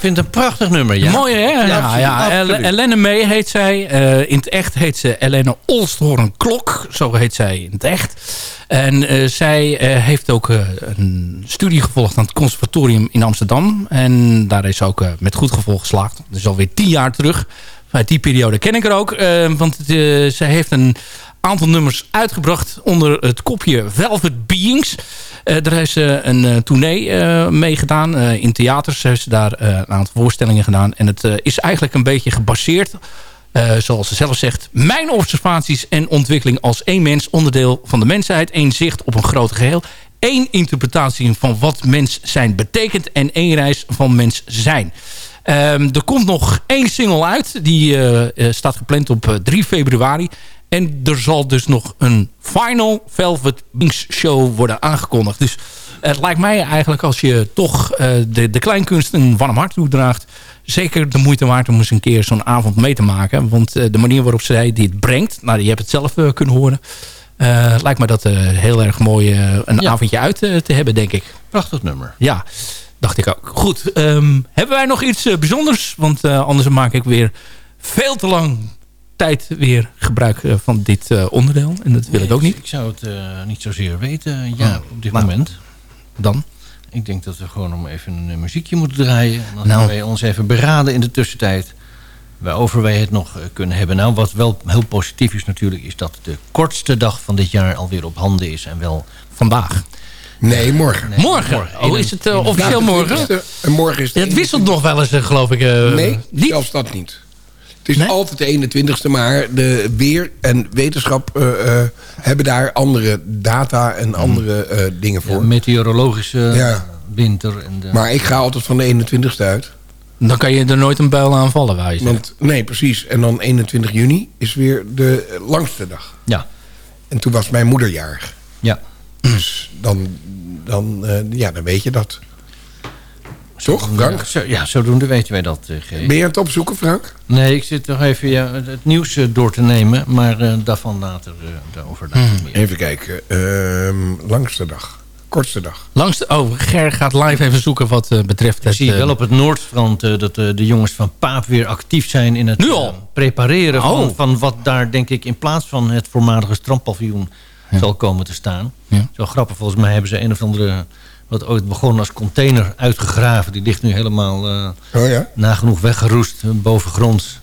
vind het een prachtig nummer, ja. Mooi hè? Ja, ja, Elenne May heet zij. Eh, in het echt heet ze Elene Olsthoorn Klok. Zo heet zij in het echt. En eh, zij eh, heeft ook een studie gevolgd aan het conservatorium in Amsterdam. En daar is ze ook met goed gevolg geslaagd. Dat is alweer tien jaar terug. Uit die periode ken ik er ook. want zij heeft een aantal nummers uitgebracht onder het kopje Velvet Beings. Eh, daar heeft ze een eh, tournee eh, mee gedaan. In theaters heeft ze daar een aantal voorstellingen gedaan. En het is eigenlijk een beetje gebaseerd... zoals ze zelf zegt... mijn observaties en ontwikkeling als één mens... onderdeel van de mensheid. één zicht op een groot geheel. één interpretatie van wat mens zijn betekent... en één reis van mens zijn. Ehm, er komt nog één single uit. Die staat gepland op eh, 3 februari. En er zal dus nog een final Velvet Wings show worden aangekondigd. Dus het lijkt mij eigenlijk als je toch eh, de, de kleinkunst een warm hart toedraagt... zeker de moeite waard om eens een keer zo'n avond mee te maken. Want eh, de manier waarop zij dit brengt... nou, je hebt het zelf eh, kunnen horen... lijkt me dat heel erg mooi een Ja. avondje uit te hebben, denk ik. Prachtig nummer. Ja, dacht ik ook. Goed, ehm, hebben wij nog iets bijzonders? Want anders maak ik weer veel te lang tijd weer gebruik eh, van dit eh, onderdeel. En dat wil ik ook niet. Ik zou het eh, niet zozeer weten, ja, op dit Nou, moment. Dan? Ik denk dat we gewoon om even een muziekje moeten draaien. En dan Nou. gaan wij ons even beraden in de tussentijd. Waarover wij het nog kunnen hebben. Nou, wat wel heel positief is natuurlijk... is dat de kortste dag van dit jaar alweer op handen is. En wel... Vandaag. Nee, morgen. Nee, morgen? Oh, is het officieel morgen? 20e En morgen is Ja, het wisselt nog wel eens, geloof ik. eh, Nee, niet? zelfs dat niet. Het is Nee? altijd de 21ste, maar de weer en wetenschap eh, eh, hebben daar andere data en andere eh, dingen Ja, voor. meteorologische Ja. winter. En de, Maar ik ga altijd van de 21ste uit. Dan kan je er nooit een bijl aan vallen, wij zeggen. Want, nee, precies. En dan 21 juni is weer de langste dag. ja, En toen was mijn moeder jarig. ja. Dus dan, dan, eh, ja, dan weet je dat. Toch, Frank? Zo, ja, zodoende weten wij dat, eh, G. Ben je aan het opzoeken, Frank? Nee, ik zit nog even ja, het nieuws eh, door te nemen. Maar eh, daarvan later, eh, daarover later Hmm. meer. Even kijken. Ehm, langste dag. Kortste dag. Langs de, oh, Ger gaat live even zoeken wat eh, betreft Ik het... zie wel op het Noordstrand eh, dat de jongens van Paap weer actief zijn in het Nu al? prepareren van, Oh. van wat daar denk ik in plaats van het voormalige strandpaviljoen zal komen te staan. Ja. Zo grappig, volgens mij hebben ze een of andere, wat ooit begon als container uitgegraven. Die ligt nu helemaal eh, Oh ja? nagenoeg weggeroest eh, bovengronds.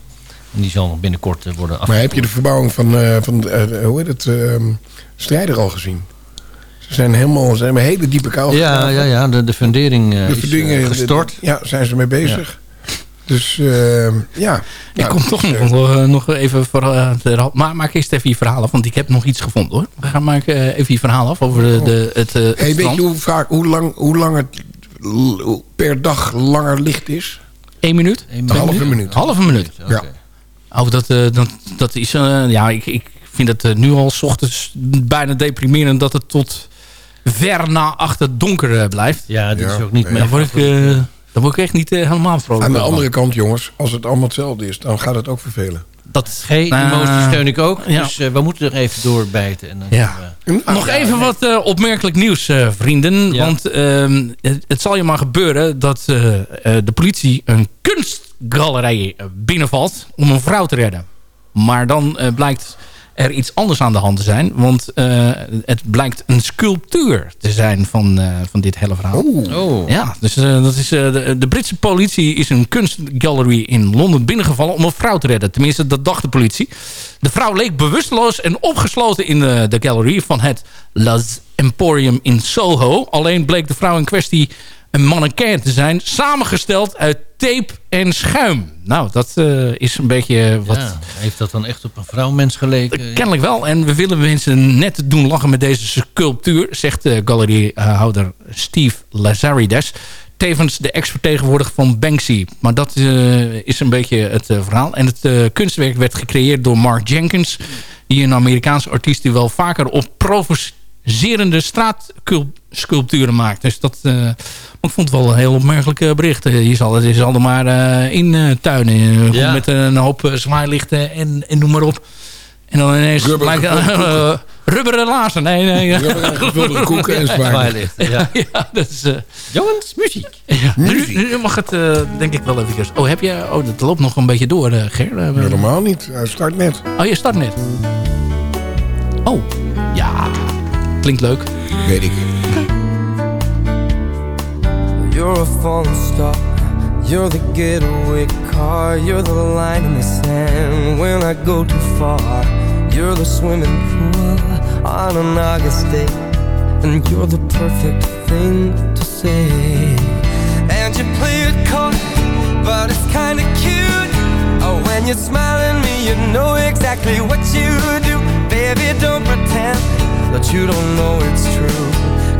En die zal nog binnenkort eh, worden Maar heb je de afgevoerd. verbouwing van, eh, van hoe heet het, ehm, Strijder al gezien? Ze zijn helemaal, ze hebben een hele diepe kuil Ja, gegraven. ja, ja, de, de fundering De is gestort. Ja, zijn ze mee bezig. Dus ehm, ja. Ik Nou, kom toch dus, nog, eh, eh, nog even... Voor, eh, de- maar maak eerst even je verhaal af, want ik heb nog iets gevonden hoor. We gaan maken eh, even je verhaal af over de, de, het, eh, het hey, weet strand. je hoe, vaak, hoe, lang, hoe lang het per dag langer licht is? Eén minuut? Een Een halve minuut. Halve minuut. Ja. Oh, dat, eh, dat, dat is... eh, ja, ik, ik vind het eh, nu al s ochtends bijna deprimerend dat het tot ver na achter het donker eh, blijft. Ja, Ja, is ook niet nee. meer. Daar word ik, eh, daar word ik echt niet eh, helemaal vrolijk Aan de van. andere kant, jongens, als het allemaal hetzelfde is, dan gaat het ook vervelen. Dat, Geen eh, emotie steun ik ook. ja. Dus eh, we moeten er even doorbijten. En dan Ja. we- Nou, Nog ja, even wat eh, opmerkelijk nieuws, eh, vrienden. Ja. Want ehm, het, het zal je maar gebeuren dat eh, eh, de politie een kunstgalerij eh, binnenvalt om een vrouw te redden. Maar dan eh, blijkt er iets anders aan de hand te zijn. Want eh, het blijkt een sculptuur te zijn van, eh, van dit hele verhaal. Oh. Ja, dus eh, dat is, eh, de, de Britse politie is een kunstgallery in Londen binnengevallen om een vrouw te redden. Tenminste, dat dacht de politie. De vrouw leek bewusteloos en opgesloten in de, de gallery van het Las Emporium in Soho. Alleen bleek de vrouw in kwestie een mannequin te zijn, samengesteld uit tape en schuim. Nou, dat eh, is een beetje wat... Ja, heeft dat dan echt op een vrouwmens geleken? Kennelijk wel. En we willen mensen net doen lachen met deze sculptuur, zegt de galeriehouder Steve Lazarides. Tevens de ex-vertegenwoordiger van Banksy. Maar dat eh, is een beetje het eh, verhaal. En het eh, kunstwerk werd gecreëerd door Mark Jenkins. Die een Amerikaanse artiest die wel vaker op provocerende straatsculpturen maakt. Dus dat... eh, ik vond het wel een heel opmerkelijk eh, bericht. Eh, Je zal, je zal er maar eh, in eh, tuinen. Ja. Met een hoop zwaailichten en, en noem maar op. En dan ineens Rubber gevonden. eh, Rubberen laarzen. Nee, nee. Rubberen gevulde koeken en zwaailicht. Ja. ja, dat is... eh, Jongens, muziek. ja. Nu, nu mag het eh, denk ik wel even... Oh, heb je... Oh, dat loopt nog een beetje door, eh, Ger. Helemaal niet. Hij start net. Oh, je start net. Oh, ja. Klinkt leuk. Weet ik. You're a falling star. You're the getaway car. You're the line in the sand when I go too far. You're the swimming pool on an August day. And you're the perfect thing to say. And you play it coy, but it's kinda cute. Oh, when you smile at me, you know exactly what you do. Baby, don't pretend that you don't know it's true.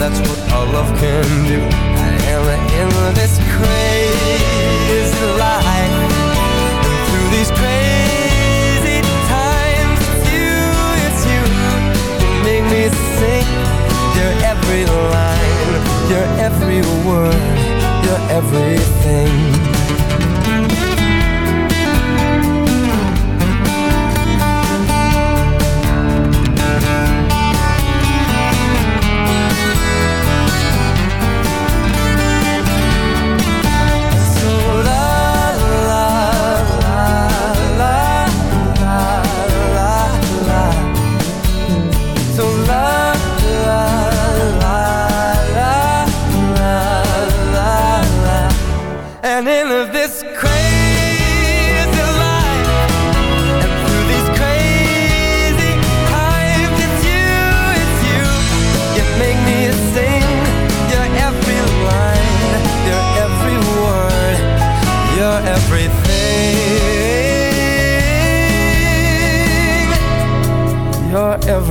that's what our love can do. I am in this crazy life, and through these crazy times, it's you, it's you. You make me sing your every line, your every word, your everything.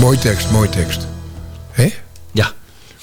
Mooi tekst, mooi tekst. Hé? Ja.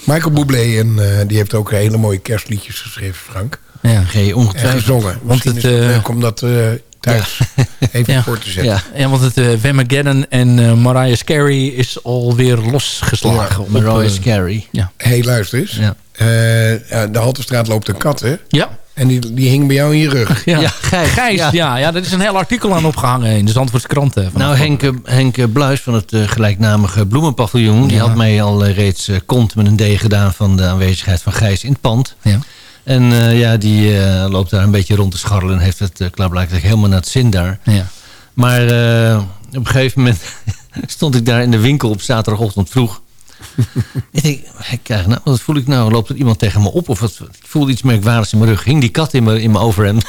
Michael Bublé, en, eh, die heeft ook hele mooie kerstliedjes geschreven, Frank. Ja. Ongetwijfeld... gezongen. Want Misschien het, is het eh, leuk om dat eh, thuis even Ja. voor te zetten. Ja, Ja, want het uh, Wemageddon en eh, Mariah Carey is alweer losgeslagen. op, Mariah Scary. ja. Hé, hey, luister eens. Ja. Eh, ja, de Halterstraat loopt een kat, hè? Ja. En die, die hing bij jou in je rug. Ja, Ja, Gijs, Gijs, ja. ja. Ja, daar is een heel artikel aan opgehangen in de Zandvoortse krant. Nou, Henk, Henk Bluis van het eh, gelijknamige bloemenpaviljoen... die had mij al eh, reeds eh, kont met een D gedaan... van de aanwezigheid van Gijs in het pand. Ja. En eh, ja, die eh, loopt daar een beetje rond te scharrelen... en heeft het uh, klaarblijkelijk helemaal naar het zin daar. Ja. Maar eh, op een gegeven moment stond ik daar in de winkel op zaterdagochtend vroeg. Ik denk, ik krijg nou, wat voel ik nou? Loopt er iemand tegen me op? Of wat, ik voelde iets merkwaardigs in mijn rug. Hing die kat in mijn, in mijn overhemd.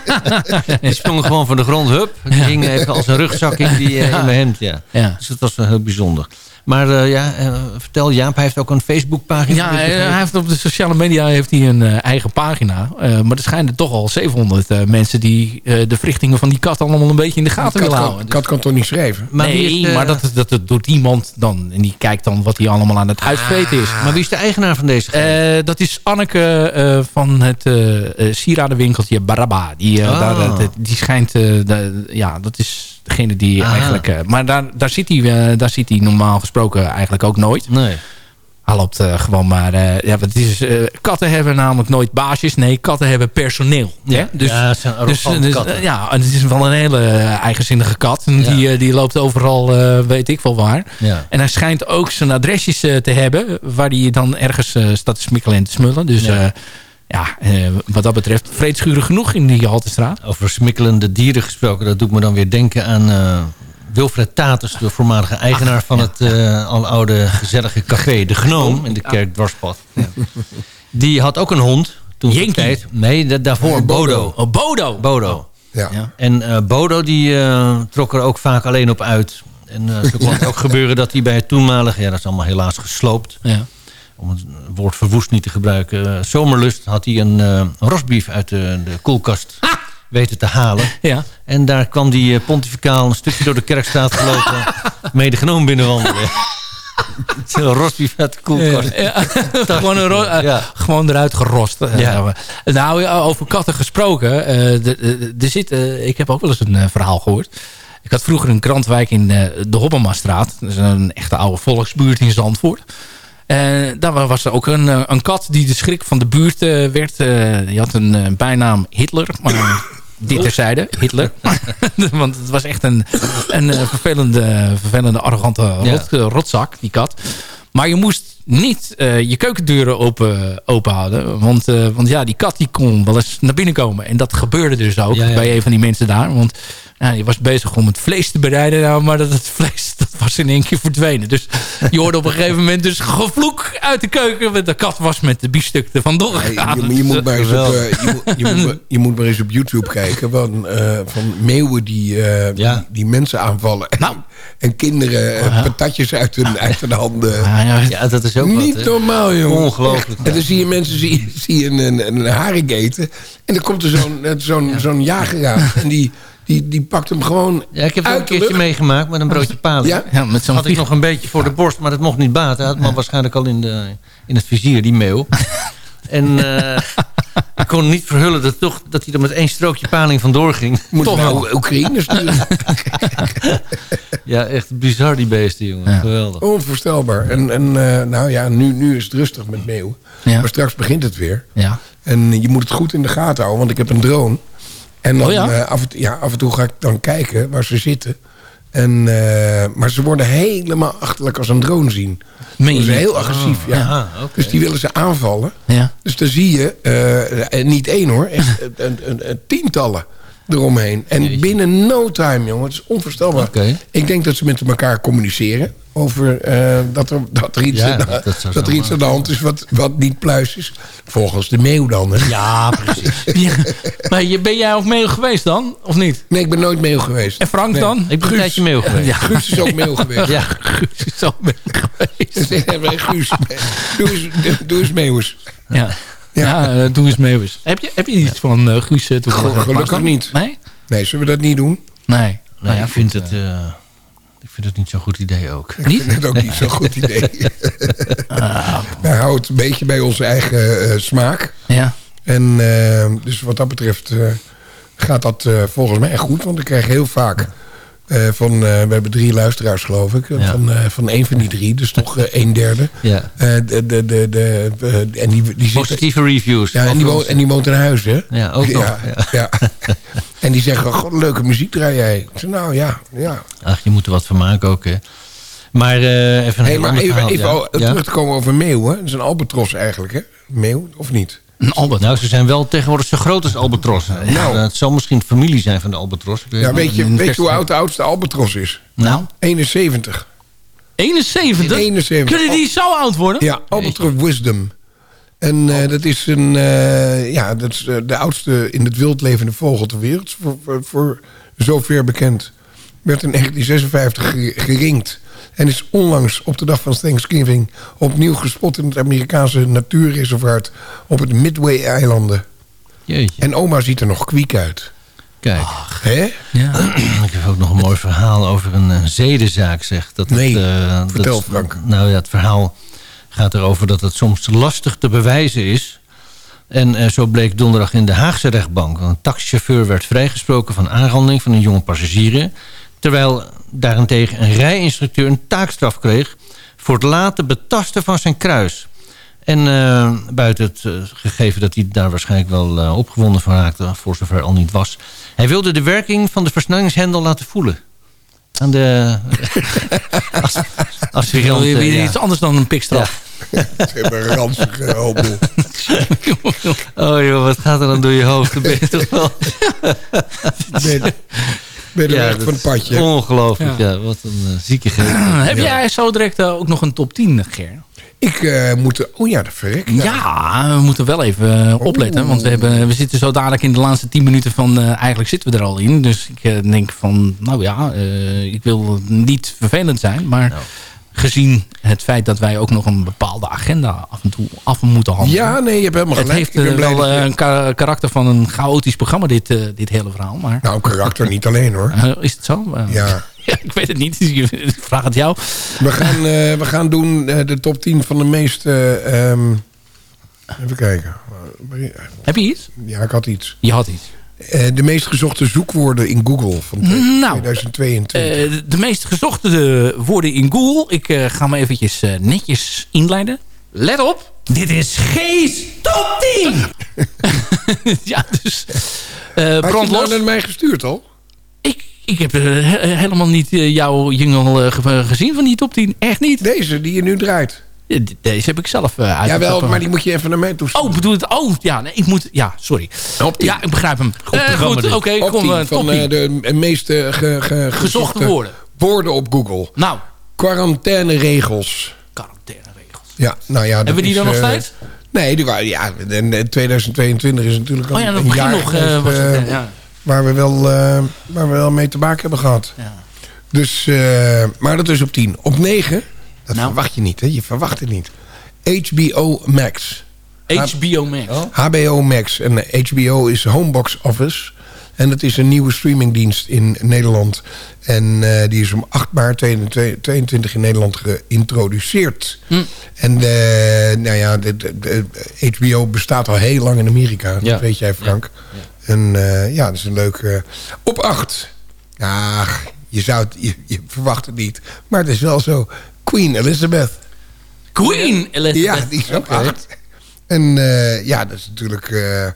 die sprong gewoon van de grond, hup. Hing even als een rugzak in, die, eh, in mijn hemd, ja. Ja. Dus dat was wel heel bijzonder. Maar eh, ja, eh, vertel Jaap, hij heeft ook een Facebookpagina. Ja, hij, heeft op de sociale media heeft hij een eh, eigen pagina. Eh, maar er schijnen toch al 700 eh, mensen die eh, de verrichtingen van die kat allemaal een beetje in de gaten willen houden. kat kan toch niet schrijven? Maar nee, is de- maar dat, dat, dat doet iemand dan. En die kijkt dan wat hij allemaal aan het uitvreten is. Maar wie is de eigenaar van deze? Eh, dat is Anneke eh, van het sieradenwinkeltje Baraba. Die, Ah. daar, die schijnt... eh, de- ja, dat is degene die Aha. eigenlijk... eh, maar daar, daar, zit hij, eh, daar zit hij normaal gesproken eigenlijk ook nooit. Nee. Hij loopt eh, gewoon maar... ja, het is, katten hebben namelijk nooit baasjes. Nee, katten hebben personeel. Ja, hè? Dus, ja, zijn dus, dus, ja, en het is wel een hele eigenzinnige kat. En Ja. die, die loopt overal, weet ik wel waar. Ja. En hij schijnt ook zijn adresjes te hebben... waar hij dan ergens staat te smikkelen en te smullen. Dus Ja. Ja, ja eh, wat dat betreft vreedschurig genoeg in die Haltestraat. Over smikkelende dieren gesproken, dat doet me dan weer denken aan eh, Wilfred Taters, de voormalige eigenaar van het uh, al oude gezellige café De Gnoom in de kerk Dwarspad. Die had ook een hond. Toen. Nee, da- daarvoor Bodo. Oh, Bodo. Bodo. Ja. Ja. En eh, Bodo die eh, trok er ook vaak alleen op uit. En eh zo kon het ook gebeuren dat hij bij het toenmalige... ja, dat is allemaal helaas gesloopt. Ja. Om het woord verwoest niet te gebruiken. eh, zomerlust had hij een uh, rosbief uit de, de koelkast weten te halen. Ja. En daar kwam die eh, pontificaal een stukje door de kerkstraat gelopen. mede genomen binnenwandelen. Zo'n rosbief uit de koelkast. Ja, gewoon, een ro- eh, Ja. gewoon eruit gerost. Eh, Ja. Nou, ja, over katten gesproken. eh, er zit, eh, ik heb ook wel eens een eh, verhaal gehoord. Ik had vroeger een krantwijk in eh, de Hobbemastraat. Dat is een echte oude volksbuurt in Zandvoort. En daar was er ook een, eh, een kat die de schrik van de buurt eh, werd. Eh, die had een eh, bijnaam Hitler. Maar dit terzijde, Hitler. Want het was echt een, een eh, vervelende, vervelende, arrogante rot, eh, rotzak, die kat. Maar je moest niet eh, je keukendeuren open, open houden. Want, eh, want ja, die kat die kon wel eens naar binnen komen. En dat gebeurde dus ook Ja, ja. bij een van die mensen daar. Want ja, je was bezig om het vlees te bereiden. Nou, maar dat, het vlees dat was in één keer verdwenen. Dus je hoorde op een gegeven moment dus gevloek uit de keuken. Want de kat was met de biefstuk er vandoor Hey, gegaan. je, je, moet maar eens op, eh, je, moet, je, moet, maar- je moet maar eens op YouTube kijken van, eh, van meeuwen die, eh, Ja. die, die mensen aanvallen. En, Nou. en kinderen patatjes uit hun, uit hun handen. Ja, dat is ook Niet wat. normaal, jongen. Ongelooflijk. En dan zie je mensen zie, zie een, een, een haring eten. En dan komt er zo'n zo'n zo'n jager aan. En die, die, die pakt hem gewoon Ja, ik heb wel een keertje meegemaakt met een broodje paling. Ja? ja, met zo'n had ik nog een beetje voor de borst, maar dat mocht niet baten. Hij had me waarschijnlijk al in, de, in het vizier, die meeuw. en eh, ik kon niet verhullen dat, toch, dat hij er met één strookje paling vandoor ging. Moet Toch wel. Oekraïne sturen. Ja, echt bizar die beesten, jongen. Ja. Geweldig. Onvoorstelbaar. En, en eh, nou ja, nu, nu is het rustig met meeuwen. Ja. Maar straks begint het weer. Ja. En je moet het goed in de gaten houden, want ik heb een drone. En dan, Oh ja? eh, af, en, toe- ja, af en toe ga ik dan kijken waar ze zitten. En, eh, maar ze worden helemaal achterlijk als een drone zien. Meen Ze zijn heel agressief, ja. Ja. Dus die willen ze aanvallen. Ja. Dus dan zie je, eh, en niet één hoor, echt een, een, tientallen eromheen. En binnen no time, jongen, het is onvoorstelbaar. Ik denk dat ze met elkaar communiceren over eh, dat, er, dat er iets, Ja, de- dat- dat zou dat er iets aan de hand is wat, wat niet pluis is. Volgens de meeuw dan, hè? Ja, precies. Ja. Maar je, ben jij ook mee geweest dan? Of niet? Nee, ik ben nooit meeuw geweest. En Frank Nee. dan? Ik ben een Guus. tijdje meeuw geweest. Ja. Guus is ook meeuw geweest. Ja, Guus is ook mee geweest. Ja, maar Guus, doe eens, doe, doe eens meeuwers. Ja. Ja, eh, doe eens mee eens. Heb je, heb je iets van eh Guus uh, Gelukkig niet. Nee? Nee, zullen we dat niet doen? Nee. nee, Nou ja, ik, vind het, eh, ik vind het niet zo'n goed idee ook. Ik vind het ook niet zo'n goed idee. Ah. Wij houden het een beetje bij onze eigen eh, smaak. Ja. En eh, dus wat dat betreft eh, gaat dat eh, volgens mij goed. Want ik krijg heel vaak eh, van... eh, we hebben drie luisteraars geloof ik. Ja. Van, eh, van één van die drie. Dus toch een derde. Ja. De, de, de, de, en die, die zitten, Positieve reviews. ja, en, die woont, en die woont in huis, hè? Ja, ook nog, Ja, ja. en die zeggen, god, leuke muziek draai jij. Ik zeg, nou ja, ja. Ach, je moet er wat van maken ook, hè. Maar even een Hey, maar even, verhaal. even terug te komen over meeuwen. Dat is een albatros eigenlijk, hè? Meeuw, of niet? Een. Nou, ze zijn wel tegenwoordig zo groot als albatrossen. Nou. Het zal misschien familie zijn van de albatros. Ik weet Ja, weet je, weet je hoe oud de oudste albatros is? nou, 71. 71? 71. Kunnen die zo oud worden? Ja, Albatros Wisdom. En eh, dat is, een, eh, ja, dat is eh, de oudste in het wild levende vogel ter wereld. Voor, voor, voor zover bekend. Werd in 1956 ge- geringd. En is onlangs op de dag van Thanksgiving... opnieuw gespot in het Amerikaanse natuurreservaat... op het Midway-eilanden. Jeetje, En oma ziet er nog kwiek uit. kijk. Hè? Ja. Ik heb ook nog een mooi verhaal over een eh, zedenzaak, zeg. Dat het, Nee, eh, vertel, dat- Frank. Nou ja, het verhaal gaat erover dat het soms lastig te bewijzen is. En eh, zo bleek donderdag in de Haagse rechtbank. Een taxichauffeur werd vrijgesproken van aanranding van een jonge passagier. Terwijl daarentegen een rijinstructeur een taakstraf kreeg... voor het laten betasten van zijn kruis. En eh, buiten het eh, gegeven dat hij daar waarschijnlijk wel eh, opgewonden van raakte... voor zover al niet was. Hij wilde de werking van de versnellingshendel laten voelen. Aan de... als, als Wil je weer ja. iets anders dan een pikstraf? Ze hebben een ranzige. Oh joh, wat gaat er dan door je hoofd? Dan ben je toch wel... Ben, je Ja, echt dat van het padje. Ongelooflijk, ja. Wat een uh, zieke geest. Heb jij zo direct eh, ook nog een top 10, Ger? Ik eh, moet... Oh ja, de verrek. Ja, we moeten wel even eh, opletten. Want we, hebben, we zitten zo dadelijk in de laatste 10 minuten van... eh, eigenlijk zitten we er al in. Dus ik eh, denk van, nou ja, eh, ik wil niet vervelend zijn. Maar Nou. Gezien het feit dat wij ook nog een bepaalde agenda af en toe af moeten handelen. Ja, nee, je hebt helemaal Het gelijk. heeft ben eh, blij wel eh, een ka- karakter van een chaotisch programma, dit, eh, dit hele verhaal. Maar Nou, karakter niet alleen hoor. is het zo? Ja. ja, ik weet het niet. dus Ik vraag het jou. We gaan, we gaan doen de top 10 van de meest... eh, ehm, even kijken. Heb je iets? Ja, ik had iets. Je had iets. Eh, de meest gezochte zoekwoorden in Google van twe- Nou, 2022. Eh, de- meest gezochte eh, woorden in Google. Ik ga me eventjes netjes inleiden. Let op. Dit is G's top 10. ja, dus... eh Had je nou naar mij gestuurd al? Ik, ik heb he- helemaal niet jouw jingle ge- gezien van die top 10. Echt niet. Deze, die je nu draait. Eh, Deze heb ik zelf uh, uit. Jawel, maar die moet je even naar mij toesturen. Oh, bedoel het? Oh, ja, nee, ik moet... Ja, sorry. Ja, ik begrijp hem. Goed, programma goed oké, kom. 10 eh, van top eh, 10. de meest eh, ge- ge- Gezochte woorden. woorden op Google. Nou, Quarantaineregels. quarantaineregels. Ja, nou ja. Hebben we die dan nog eh, steeds? Nee, die waren, ja, en, eh, 2022 is natuurlijk al Oh ja, dat een begin jaar nog. eh, geweest, was het, eh, eh, ja. waar, we wel, eh, waar we wel mee te maken hebben gehad. Ja. Dus, eh, maar dat is op 10. Op 9, dat Nou. verwacht je niet, hè? Je verwacht het niet. HBO Max. HBO Max. HBO Max. En HBO is Homebox Office. En dat is een nieuwe streamingdienst in Nederland. En eh, die is om 8 maart 2022 in Nederland geïntroduceerd. Hm. En eh, nou ja, de, de- de- HBO bestaat al heel lang in Amerika. Dat weet jij, Frank. En eh, ja, dat is een leuk... eh, op 8. Ja, je, zou het, je, je verwacht het niet. Maar het is wel zo. Queen Elizabeth. Queen Elizabeth. Ja, die is op acht. En eh, ja, dat is natuurlijk... eh,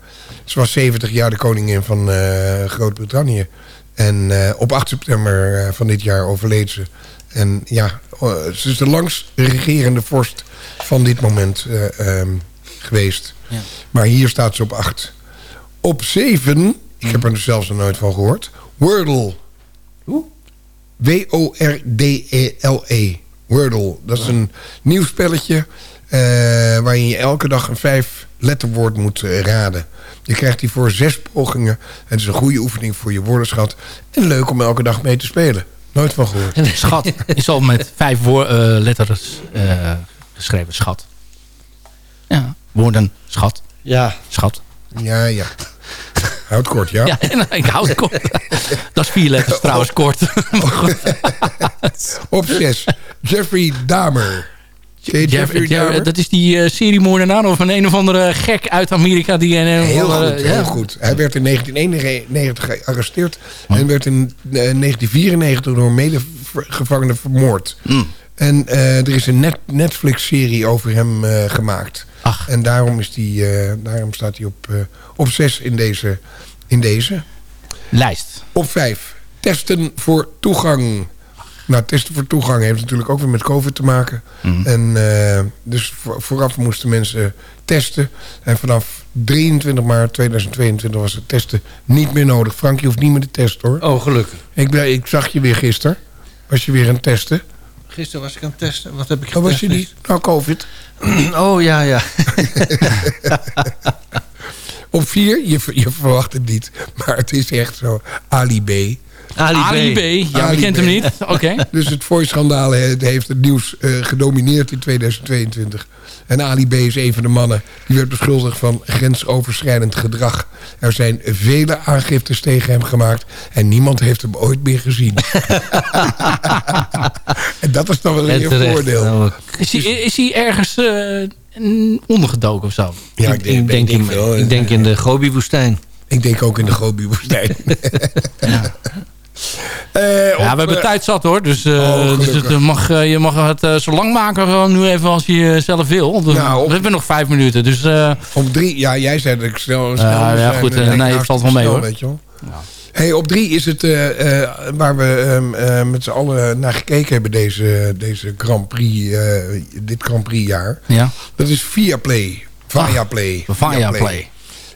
ze was 70 jaar de koningin van eh, Groot-Brittannië. En op 8 september van dit jaar overleed ze. En ja, ze is de langst regerende vorst van dit moment eh, ehm, geweest. Ja. Maar hier staat ze op 8. Op 7, ik heb er dus zelfs nog nooit van gehoord... Wordle. W-O-R-D-E-L-E. Wordle. Dat is een nieuw spelletje... eh, waarin je elke dag een vijf letterwoord moet eh, raden. Je krijgt die voor zes pogingen. Het is een goede oefening voor je woordenschat. En leuk om elke dag mee te spelen. Nooit van gehoord. Schat is al met vijf woor- eh, letters eh, geschreven. Schat. Ja, woorden. Schat. Ja. Schat. Ja, ja. Houd kort, ja? Ja, ik hou het kort. Dat is vier letters trouwens kort. Goed. Op zes. Jeffrey Dahmer. Jeff- Jeffrey Jeff- Dahmer? dat is die uh, seriemoordenaar of een een of andere gek uit Amerika. Die een, Heel andere- goed, ja. heel goed. Hij werd in 1991 gearresteerd... en werd in eh, 1994 door een medegevangene vermoord. Mm. En eh, er is een net Netflix-serie over hem eh, gemaakt. Ach. En daarom, is die, eh, daarom staat hij op, eh, op zes in deze, in deze. Lijst. Op vijf. Testen voor toegang. Nou, testen voor toegang heeft natuurlijk ook weer met COVID te maken. Mhm. En eh, dus voor- vooraf moesten mensen testen. En vanaf 23 maart 2022 was het testen niet meer nodig. Frank, je hoeft niet meer te testen hoor. Oh, gelukkig. Ik, ben, ik zag je weer gisteren. Was je weer aan het testen? Gisteren was ik aan het testen. Wat heb ik Oh, getest? was je niet? Nou, COVID. Oh, ja, ja. Op vier, je, je verwacht het niet. Maar het is echt zo. Ali B. Ali, Ali B. Ja, Ali wie kent B. hem niet? Oké. Dus het Voice-schandaal he- heeft het nieuws eh, gedomineerd in 2022. En Ali B. is een van de mannen die werd beschuldigd van grensoverschrijdend gedrag. Er zijn vele aangiftes tegen hem gemaakt en niemand heeft hem ooit meer gezien. en dat is dan wel een voordeel. Nou, Is hij, is hij ergens eh, ondergedoken of zo? Ja, ik, ik denk, wel, ik denk in de Gobi-woestijn. Ik denk ook in de Gobi-woestijn. Ja, op, we hebben eh, tijd zat hoor. Dus, Oh, dus het mag, je mag het zo lang maken gewoon nu even als je zelf wil. Dus Nou, op- we hebben nog vijf minuten. Dus Op drie, ja, jij zei dat ik snel... snel Ja, ja, goed, nee, het valt wel mee, hoor. Weet je wel. Hey, op drie is het eh, eh, waar we ehm, eh, met z'n allen naar gekeken hebben deze, deze Grand Prix, dit Grand Prix jaar. ja, Dat is Viaplay. Viaplay. Viaplay.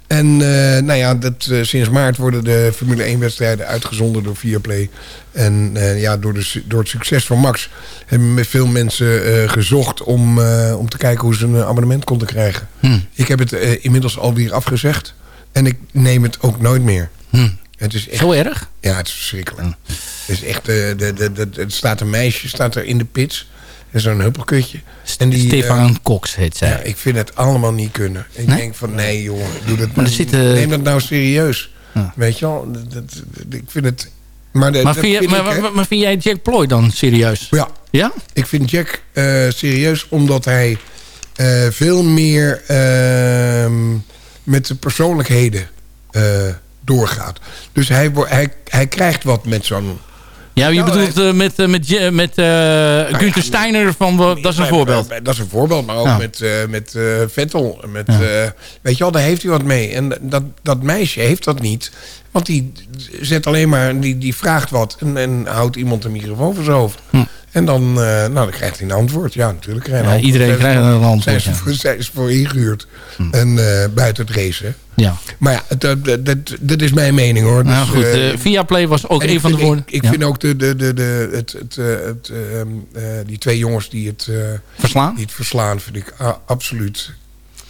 En eh, nou ja, dat, sinds maart worden de Formule 1 wedstrijden uitgezonden door Viaplay. En ja, door, de, door het succes van Max hebben veel mensen gezocht om, om te kijken hoe ze een abonnement konden krijgen. Hm. Ik heb het inmiddels alweer afgezegd. En ik neem het ook nooit meer. Hm. Het is echt, zo erg. ja, het is verschrikkelijk. Het is echt, eh, de, de, de, er staat een meisje staat er in de pits. Zo'n huppelkutje. En die, Stefan eh, Cox heet zij. ja, ik vind het allemaal niet kunnen. Ik Nee? denk van, nee jongen, doe dat Maar zitten- neem dat nou serieus. Ja. Weet je wel, dat, ik vind het... Maar, de, maar, dat vind je, vind maar, ik, hè. maar, maar vind jij Jack Ploy dan serieus? Ja, Ja? ik vind Jack eh, serieus omdat hij veel meer ehm, met de persoonlijkheden doorgaat. Dus hij, hij, hij krijgt wat met zo'n... Ja, je Nou, bedoelt eh, met, eh, met, met ja, Steiner van... dat is een Bij- voorbeeld. bij- Dat is een voorbeeld, maar ook Ja. met, met Vettel. Met, Ja. weet je wel, daar heeft hij wat mee. En dat, dat meisje heeft dat niet. Want die zet alleen maar, die, die vraagt wat en, en houdt iemand een microfoon voor zijn hoofd. Hm. En dan, nou, dan krijgt hij een antwoord. Ja, natuurlijk. krijg je Ja, een iedereen antwoord. krijgt Zij is een antwoord, Zij is, voor, zij is voor ingehuurd. Hm. En buiten het racen. Ja. Maar ja, dat, dat, dat, dat is mijn mening hoor. Nou Dus, goed, eh, eh Viaplay was ook en een van de woorden. Ik, ik Ja. vind ook de, de, de, de, het, het, eh, het, ehm, eh, die twee jongens die het, eh, Verslaan? die het verslaan... vind ik a- absoluut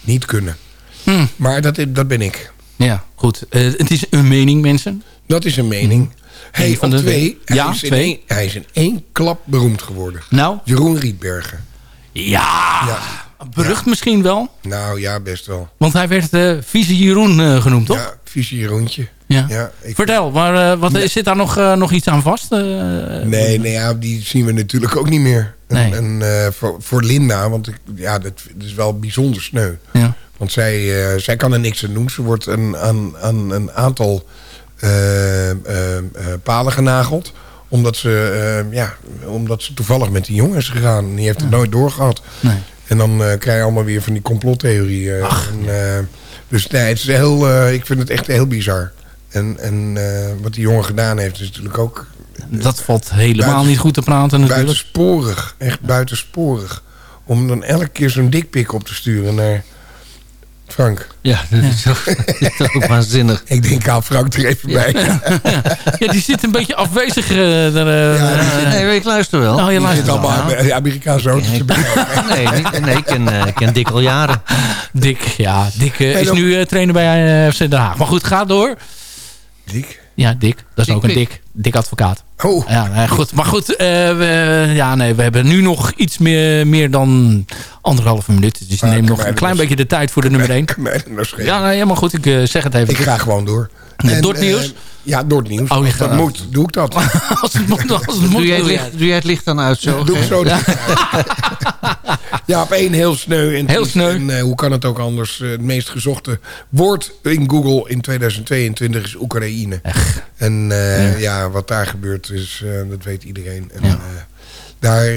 niet kunnen. Hm. Maar dat, dat ben ik. Ja, goed. Het is een mening, mensen. Dat is een mening. Hey, Een van de- twee, hij, Ja, is twee. hij is in één klap beroemd geworden. Nou, Jeroen Rietbergen. ja. Ja. Berucht misschien wel. Nou ja, best wel. Want hij werd vieze Jeroen eh, genoemd, toch? Ja, visie Jeroentje. Ja. Ja, ik- Vertel, maar, eh, wat, Nee. zit daar nog, nog iets aan vast? Nee, nee ja, die zien we natuurlijk ook niet meer. Nee. en, voor, voor Linda, want ik, ja, dat, dat is wel bijzonder sneu. Ja. Want zij, zij kan er niks aan doen. Ze wordt een, aan, aan een aantal palen genageld. Omdat ze, ja, omdat ze toevallig met die jongen is gegaan. Die heeft het nooit doorgehad. Nee. En dan eh, krijg je allemaal weer van die complottheorieën. En, eh, dus nee, het is heel, eh, ik vind het echt heel bizar. En, en wat die jongen gedaan heeft is natuurlijk ook Dat valt helemaal Buiten- niet goed te praten natuurlijk. buitensporig. Echt buitensporig. Om dan elke keer zo'n dikpik op te sturen naar Frank. Ja, dat is toch, dat is toch ook waanzinnig. Ik denk, haal Frank er even bij. Ja, die zit een beetje afwezig. eh, eh, Ja, zit- Nee, ik luister wel. Oh, je Die luistert allemaal. Amer- Amerikaanse auto's. Nee, nee, nee, ik, ken, eh, ik ken Dick al jaren. Dick, ja. Dick eh, is dan- nu eh, trainer bij eh, FC Den Haag. Maar goed, ga door. Dik. Ja, Dick. Dat is Dick ook een. Dick. Dick advocaat. Oh, Ja, nee, goed. Maar goed, eh, we, ja, nee, we hebben nu nog iets meer, meer dan anderhalve minuut. Dus Ah, neem nog een klein beetje de tijd voor de nummer één. kan mij dat nou schelen. Ja, nee, helemaal goed. Ik eh, zeg het even. Ik ga gewoon door. Ja, door het eh, nieuws? ja, door het nieuws. Oh, Als dat moet, doe ik dat. als het moet, als het moet. Doe jij het licht, doe jij het licht dan uit zo? doe ik zo. Ja. ja, op één heel sneu. En Heel sneu. En eh, hoe kan het ook anders? Eh, het meest gezochte woord in Google in 2022 is Oekraïne. En eh, ja. wat daar gebeurt is, dat weet iedereen. En, Ja. daar,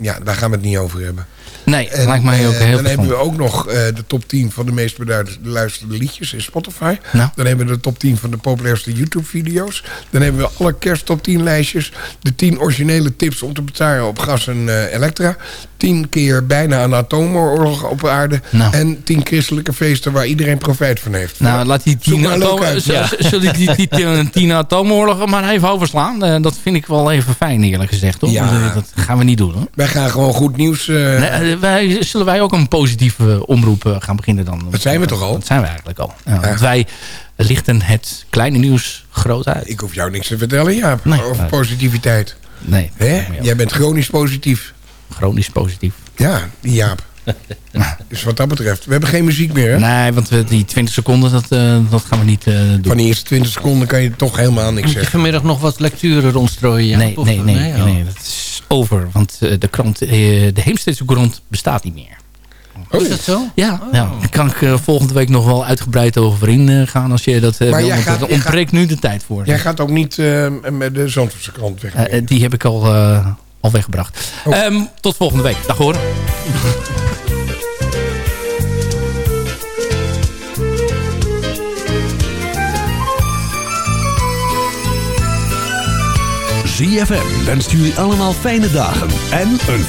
ja, daar gaan we het niet over hebben. Nee, En, lijkt mij ook eh, heel Dan hebben we ook nog eh, de top 10 van de meest beluisterde liedjes in Spotify. Nou. Dan hebben we de top 10 van de populairste YouTube-video's. Dan hebben we alle kersttop 10 lijstjes. De 10 originele tips om te betalen op gas en eh, elektra. 10 keer bijna een atoomoorlog op aarde. Nou. En 10 christelijke feesten waar iedereen profijt van heeft. Nou, laat die Zoek tien, maar leuk atoom, uit. z- z- zullen die, die, die tien atoomoorlogen maar even overslaan? Dat vind ik wel even fijn, eerlijk gezegd. Hoor. Ja. Eh, Dat gaan we niet doen. Hoor. Wij gaan gewoon goed nieuws... Nee, wij, zullen wij ook een positieve omroep eh, gaan beginnen dan? Dat zijn we toch al? Dat zijn we eigenlijk al. Ja, Want wij lichten het kleine nieuws groot uit. Ik hoef jou niks te vertellen, Jaap. Nee. over positiviteit. Nee, Hè? Jij bent chronisch positief. chronisch positief. Ja, Jaap. dus wat dat betreft, we hebben geen muziek meer. Nee, want we, die 20 seconden, dat, eh, dat gaan we niet eh, doen. Van die eerste 20 seconden kan je toch helemaal niks zeggen. vanmiddag nog wat lecturen rondstrooien. Nee, nee, nee, nee, dat is over. Want eh, de krant, de Heemstedse krant bestaat niet meer. Oh, is dat zo? Ja, oh. daar kan ik volgende week nog wel uitgebreid over ingaan uh, als je dat uh, maar wil. Ontbreekt nu de tijd voor. Jij gaat ook niet met de Zandvoortse krant weg. die heb ik al, al weggebracht. Oh. Ehm, tot volgende week. Dag hoor. ZFM wenst jullie allemaal fijne dagen en een